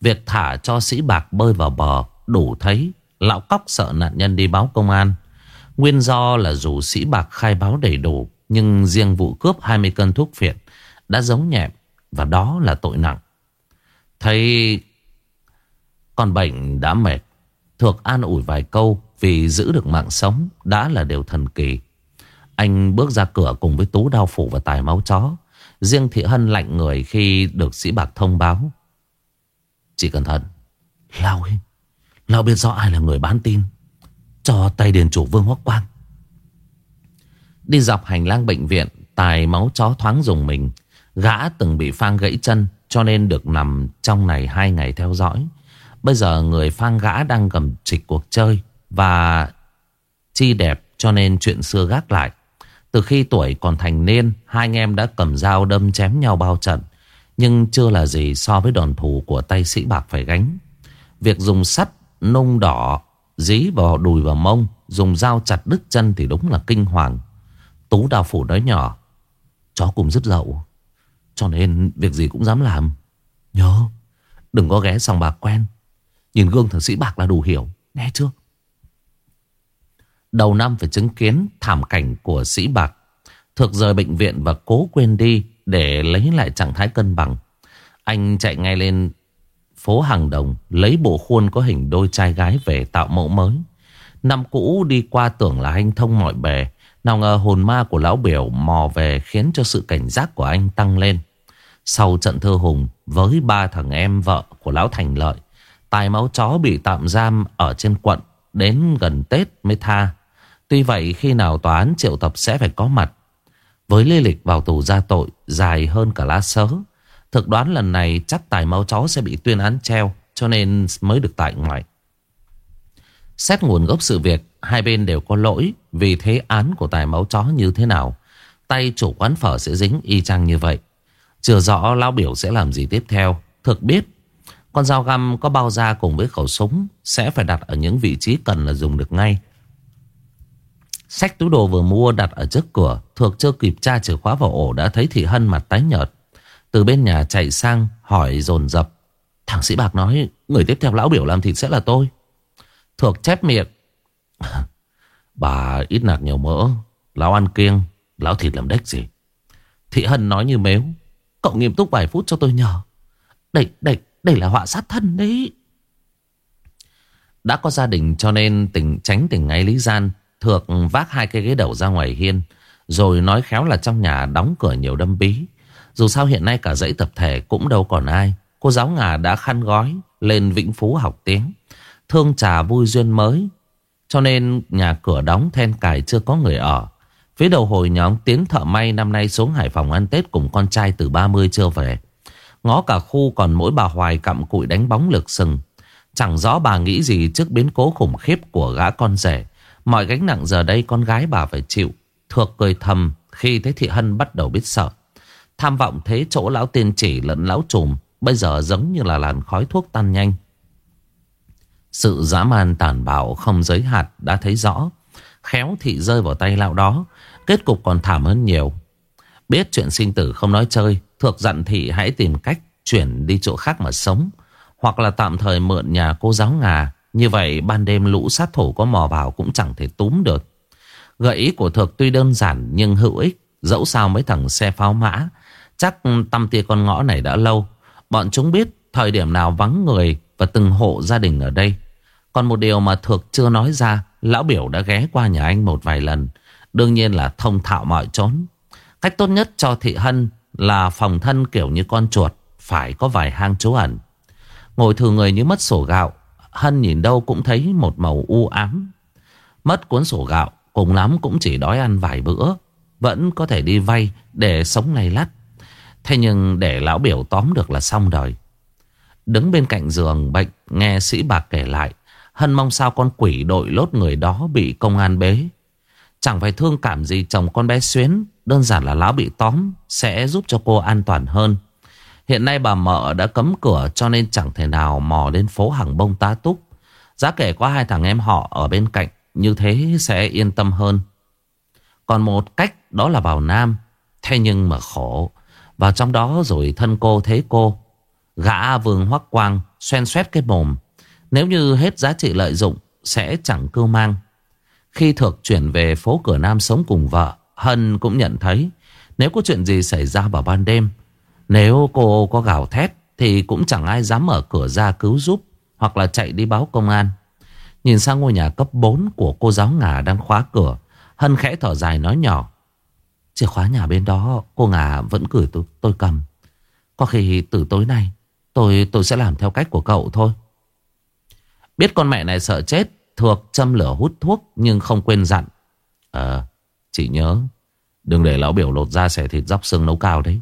Speaker 1: Việc thả cho sĩ bạc bơi vào bờ đủ thấy Lão cóc sợ nạn nhân đi báo công an. Nguyên do là dù sĩ bạc khai báo đầy đủ, Nhưng riêng vụ cướp 20 cân thuốc phiện Đã giấu nhẹm và đó là tội nặng. Thấy con bệnh đã mệt thuộc an ủi vài câu Vì giữ được mạng sống Đã là điều thần kỳ. Anh bước ra cửa cùng với Tú đau phụ và tài máu chó. Riêng Thị Hân lạnh người khi được sĩ bạc thông báo. Chỉ cẩn thận, Lao ấy Lão biết rõ ai là người bán tin. Cho tay điền chủ Vương Hoắc Quang. Đi dọc hành lang bệnh viện, Tài máu chó thoáng dùng mình. Gã từng bị phang gãy chân, Cho nên được nằm trong này hai ngày theo dõi. Bây giờ người phang gã đang cầm trịch cuộc chơi Và chi đẹp, cho nên chuyện xưa gác lại. Từ khi tuổi còn thành niên, Hai anh em đã cầm dao đâm chém nhau bao trận, Nhưng chưa là gì so với đòn thù của tay sĩ bạc phải gánh. Việc dùng sắt, nung đỏ, dí vào đùi và mông, dùng dao chặt đứt chân thì đúng là kinh hoàng. Tú đào phủ nói nhỏ, chó cùng rất dậu cho nên việc gì cũng dám làm nhớ, đừng có ghé xong bạc quen nhìn gương thằng sĩ bạc là đủ hiểu nghe chưa đầu năm phải chứng kiến thảm cảnh của sĩ bạc thực rời bệnh viện và cố quên đi để lấy lại trạng thái cân bằng anh chạy ngay lên phố hàng đồng, lấy bộ khuôn có hình đôi trai gái về tạo mẫu mới. Năm cũ đi qua tưởng là anh thông mọi bề. Nào ngờ hồn ma của lão biểu mò về khiến cho sự cảnh giác của anh tăng lên. Sau trận thơ hùng với ba thằng em vợ của lão Thành Lợi, tài máu chó bị tạm giam ở trên quận đến gần Tết mới tha. Tuy vậy khi nào tòa án triệu tập sẽ phải có mặt. Với lê lịch vào tù ra tội dài hơn cả lá sớ. Thực đoán lần này chắc tài máu chó sẽ bị tuyên án treo Cho nên mới được tại ngoại Xét nguồn gốc sự việc Hai bên đều có lỗi Vì thế án của tài máu chó như thế nào Tay chủ quán phở sẽ dính y chang như vậy chưa rõ lão biểu sẽ làm gì tiếp theo. Thực biết, Con dao găm có bao da cùng với khẩu súng Sẽ phải đặt ở những vị trí cần là dùng được ngay. Sách túi đồ vừa mua đặt ở trước cửa, Thuộc chưa kịp tra chìa khóa vào ổ Đã thấy Thị Hân mặt tái nhợt. Từ bên nhà chạy sang, hỏi dồn dập. Thằng sĩ bạc nói, Người tiếp theo lão biểu làm thịt sẽ là tôi. Thuộc chép miệng, Bà ít nạc nhiều mỡ, Lão ăn kiêng, Lão thịt làm đếch gì? Thị Hân nói như mếu Cậu nghiêm túc vài phút cho tôi nhờ Đây, đây, đây là họa sát thân đấy Đã có gia đình cho nên tỉnh tránh tỉnh ngay lý gian Thược vác hai cái ghế đầu ra ngoài hiên Rồi nói khéo là trong nhà đóng cửa nhiều đâm bí dù sao hiện nay cả dãy tập thể cũng đâu còn ai. Cô giáo ngà đã khăn gói lên Vĩnh Phú học tiếng. Thương trà vui duyên mới. Cho nên nhà cửa đóng then cài chưa có người ở. Phía đầu hồi nhóm tiến thợ may năm nay xuống Hải Phòng ăn Tết cùng con trai từ 30 chưa về. Ngó cả khu còn mỗi bà Hoài cặm cụi đánh bóng lực sừng. Chẳng rõ bà nghĩ gì trước biến cố khủng khiếp của gã con rể. Mọi gánh nặng giờ đây con gái bà phải chịu. Thược cười thầm khi thấy Thị Hân bắt đầu biết sợ. Tham vọng thế chỗ lão tiên chỉ lẫn lão trùm, Bây giờ giống như là làn khói thuốc tan nhanh Sự dã man tàn bạo không giới hạt đã thấy rõ Khéo thị rơi vào tay lão đó Kết cục còn thảm hơn nhiều. Biết chuyện sinh tử không nói chơi, Thược dặn thị hãy tìm cách Chuyển đi chỗ khác mà sống, Hoặc là tạm thời mượn nhà cô giáo ngà. Như vậy, ban đêm lũ sát thủ có mò vào Cũng chẳng thể túm được. Gợi ý của Thược tuy đơn giản nhưng hữu ích, Dẫu sao mấy thằng xe pháo mã, Chắc tâm tia con ngõ này đã lâu. Bọn chúng biết thời điểm nào vắng người Và từng hộ gia đình ở đây. Còn một điều mà Thược chưa nói ra, Lão biểu đã ghé qua nhà anh một vài lần. Đương nhiên là thông thạo mọi trốn Cách tốt nhất cho Thị Hân Là phòng thân kiểu như con chuột, Phải có vài hang trú ẩn. Ngồi thường người như mất sổ gạo, Hân nhìn đâu cũng thấy một màu u ám. Mất cuốn sổ gạo, Cùng lắm cũng chỉ đói ăn vài bữa, Vẫn có thể đi vay để sống lay lắt. Thế nhưng để lão biểu tóm được là xong đời. Đứng bên cạnh giường bệnh, Nghe sĩ bạc kể lại, Hân mong sao con quỷ đội lốt người đó Bị công an bế. Chẳng phải thương cảm gì chồng con bé Xuyến, Đơn giản là lão bị tóm, Sẽ giúp cho cô an toàn hơn Hiện nay bà mợ đã cấm cửa cho nên chẳng thể nào mò lên phố hàng bông tá túc. Giá kể có hai thằng em họ ở bên cạnh, như thế sẽ yên tâm hơn. Còn một cách, đó là vào Nam. Thế nhưng mà khổ. Vào trong đó rồi thân cô thế cô. Gã vương hoắc quang, xoen xoét cái mồm. Nếu như hết giá trị lợi dụng, sẽ chẳng cưu mang. Khi thực chuyển về phố cửa Nam sống cùng vợ, Hân cũng nhận thấy nếu có chuyện gì xảy ra vào ban đêm, nếu cô có gào thét thì cũng chẳng ai dám mở cửa ra cứu giúp hoặc là chạy đi báo công an. Nhìn sang ngôi nhà cấp 4 của cô giáo ngà đang khóa cửa, Hân khẽ thở dài nói nhỏ. Chìa khóa nhà bên đó cô ngà vẫn gửi tôi, tôi cầm. Có khi từ tối nay tôi tôi sẽ làm theo cách của cậu thôi. Biết con mẹ này sợ chết, thuộc châm lửa hút thuốc nhưng không quên dặn. Ờ, chị nhớ, đừng để lão biểu lột da xẻ thịt dóc xương nấu cao đấy.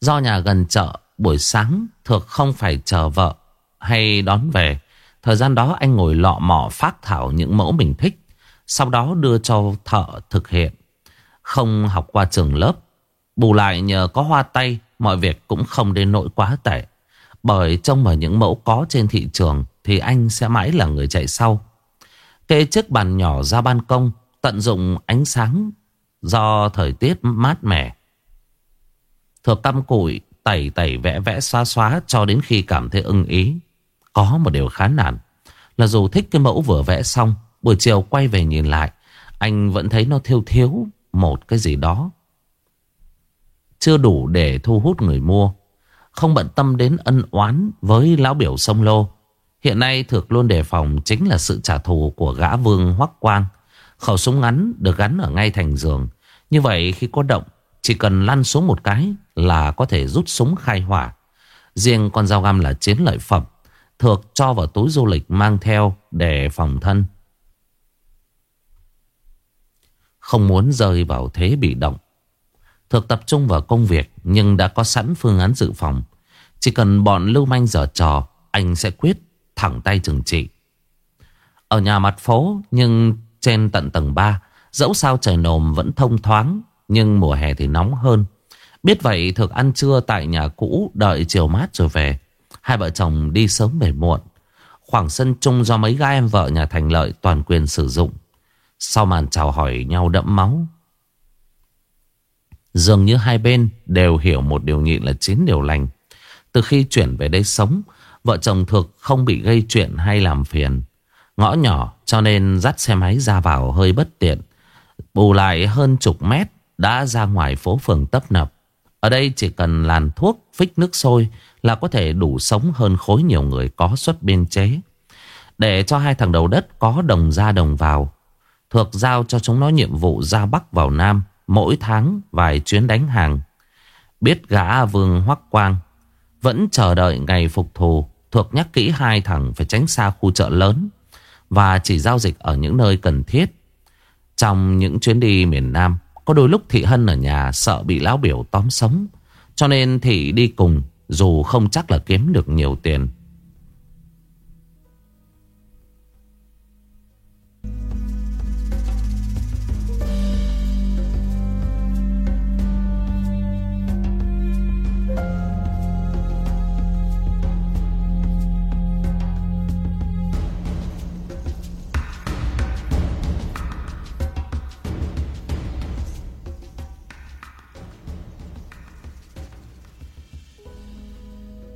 Speaker 1: Do nhà gần chợ, buổi sáng Thược không phải chờ vợ hay đón về. Thời gian đó anh ngồi lọ mỏ phát thảo những mẫu mình thích. Sau đó đưa cho thợ thực hiện. Không học qua trường lớp. Bù lại nhờ có hoa tay, mọi việc cũng không đến nỗi quá tệ. Bởi trông vào những mẫu có trên thị trường thì anh sẽ mãi là người chạy sau. Kê chiếc bàn nhỏ ra ban công, tận dụng ánh sáng do thời tiết mát mẻ. Thừa căm cụi tẩy tẩy vẽ vẽ xóa xóa cho đến khi cảm thấy ưng ý. Có một điều khá nản là dù thích cái mẫu vừa vẽ xong, buổi chiều quay về nhìn lại, anh vẫn thấy nó thiếu thiếu một cái gì đó. Chưa đủ để thu hút người mua. Không bận tâm đến ân oán với lão biểu sông lô. Hiện nay Thược luôn đề phòng chính là sự trả thù của gã vương hoắc quang. Khẩu súng ngắn được gắn ở ngay thành giường. Như vậy khi có động, chỉ cần lăn xuống một cái là có thể rút súng khai hỏa. Riêng con dao găm là chiến lợi phẩm. Thược cho vào túi du lịch mang theo để phòng thân. Không muốn rơi vào thế bị động. Thược tập trung vào công việc nhưng đã có sẵn phương án dự phòng. Chỉ cần bọn lưu manh dở trò, anh sẽ quyết thẳng tay trừng trị. Ở nhà mặt phố nhưng trên tận tầng 3, dẫu sao trời nồm vẫn thông thoáng, nhưng mùa hè thì nóng hơn. Biết vậy thực ăn trưa tại nhà cũ đợi chiều mát rồi về. Hai vợ chồng đi sớm về muộn. Khoảng sân chung do mấy gái em vợ nhà Thành Lợi toàn quyền sử dụng. Sau màn chào hỏi nhau đẫm máu. Dường như hai bên đều hiểu một điều nhịn là chín điều lành. Từ khi chuyển về đây sống, vợ chồng thực không bị gây chuyện hay làm phiền. Ngõ nhỏ, cho nên dắt xe máy ra vào hơi bất tiện. Bù lại hơn chục mét, đã ra ngoài phố phường tấp nập. Ở đây chỉ cần làn thuốc phích nước sôi là có thể đủ sống hơn khối nhiều người có suất biên chế. Để cho hai thằng đầu đất có đồng ra đồng vào. Thuộc giao cho chúng nó nhiệm vụ ra Bắc vào Nam mỗi tháng vài chuyến đánh hàng. Biết gã vương hoắc quang vẫn chờ đợi ngày phục thù. Thuộc nhắc kỹ hai thằng phải tránh xa khu chợ lớn và chỉ giao dịch ở những nơi cần thiết. Trong những chuyến đi miền Nam, có đôi lúc Thị Hân ở nhà sợ bị lão biểu tóm sống. Cho nên Thị đi cùng dù không chắc là kiếm được nhiều tiền.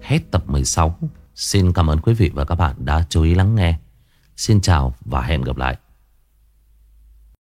Speaker 1: Hết tập 16. Xin cảm ơn quý vị và các bạn đã chú ý lắng nghe. Xin chào và hẹn gặp lại.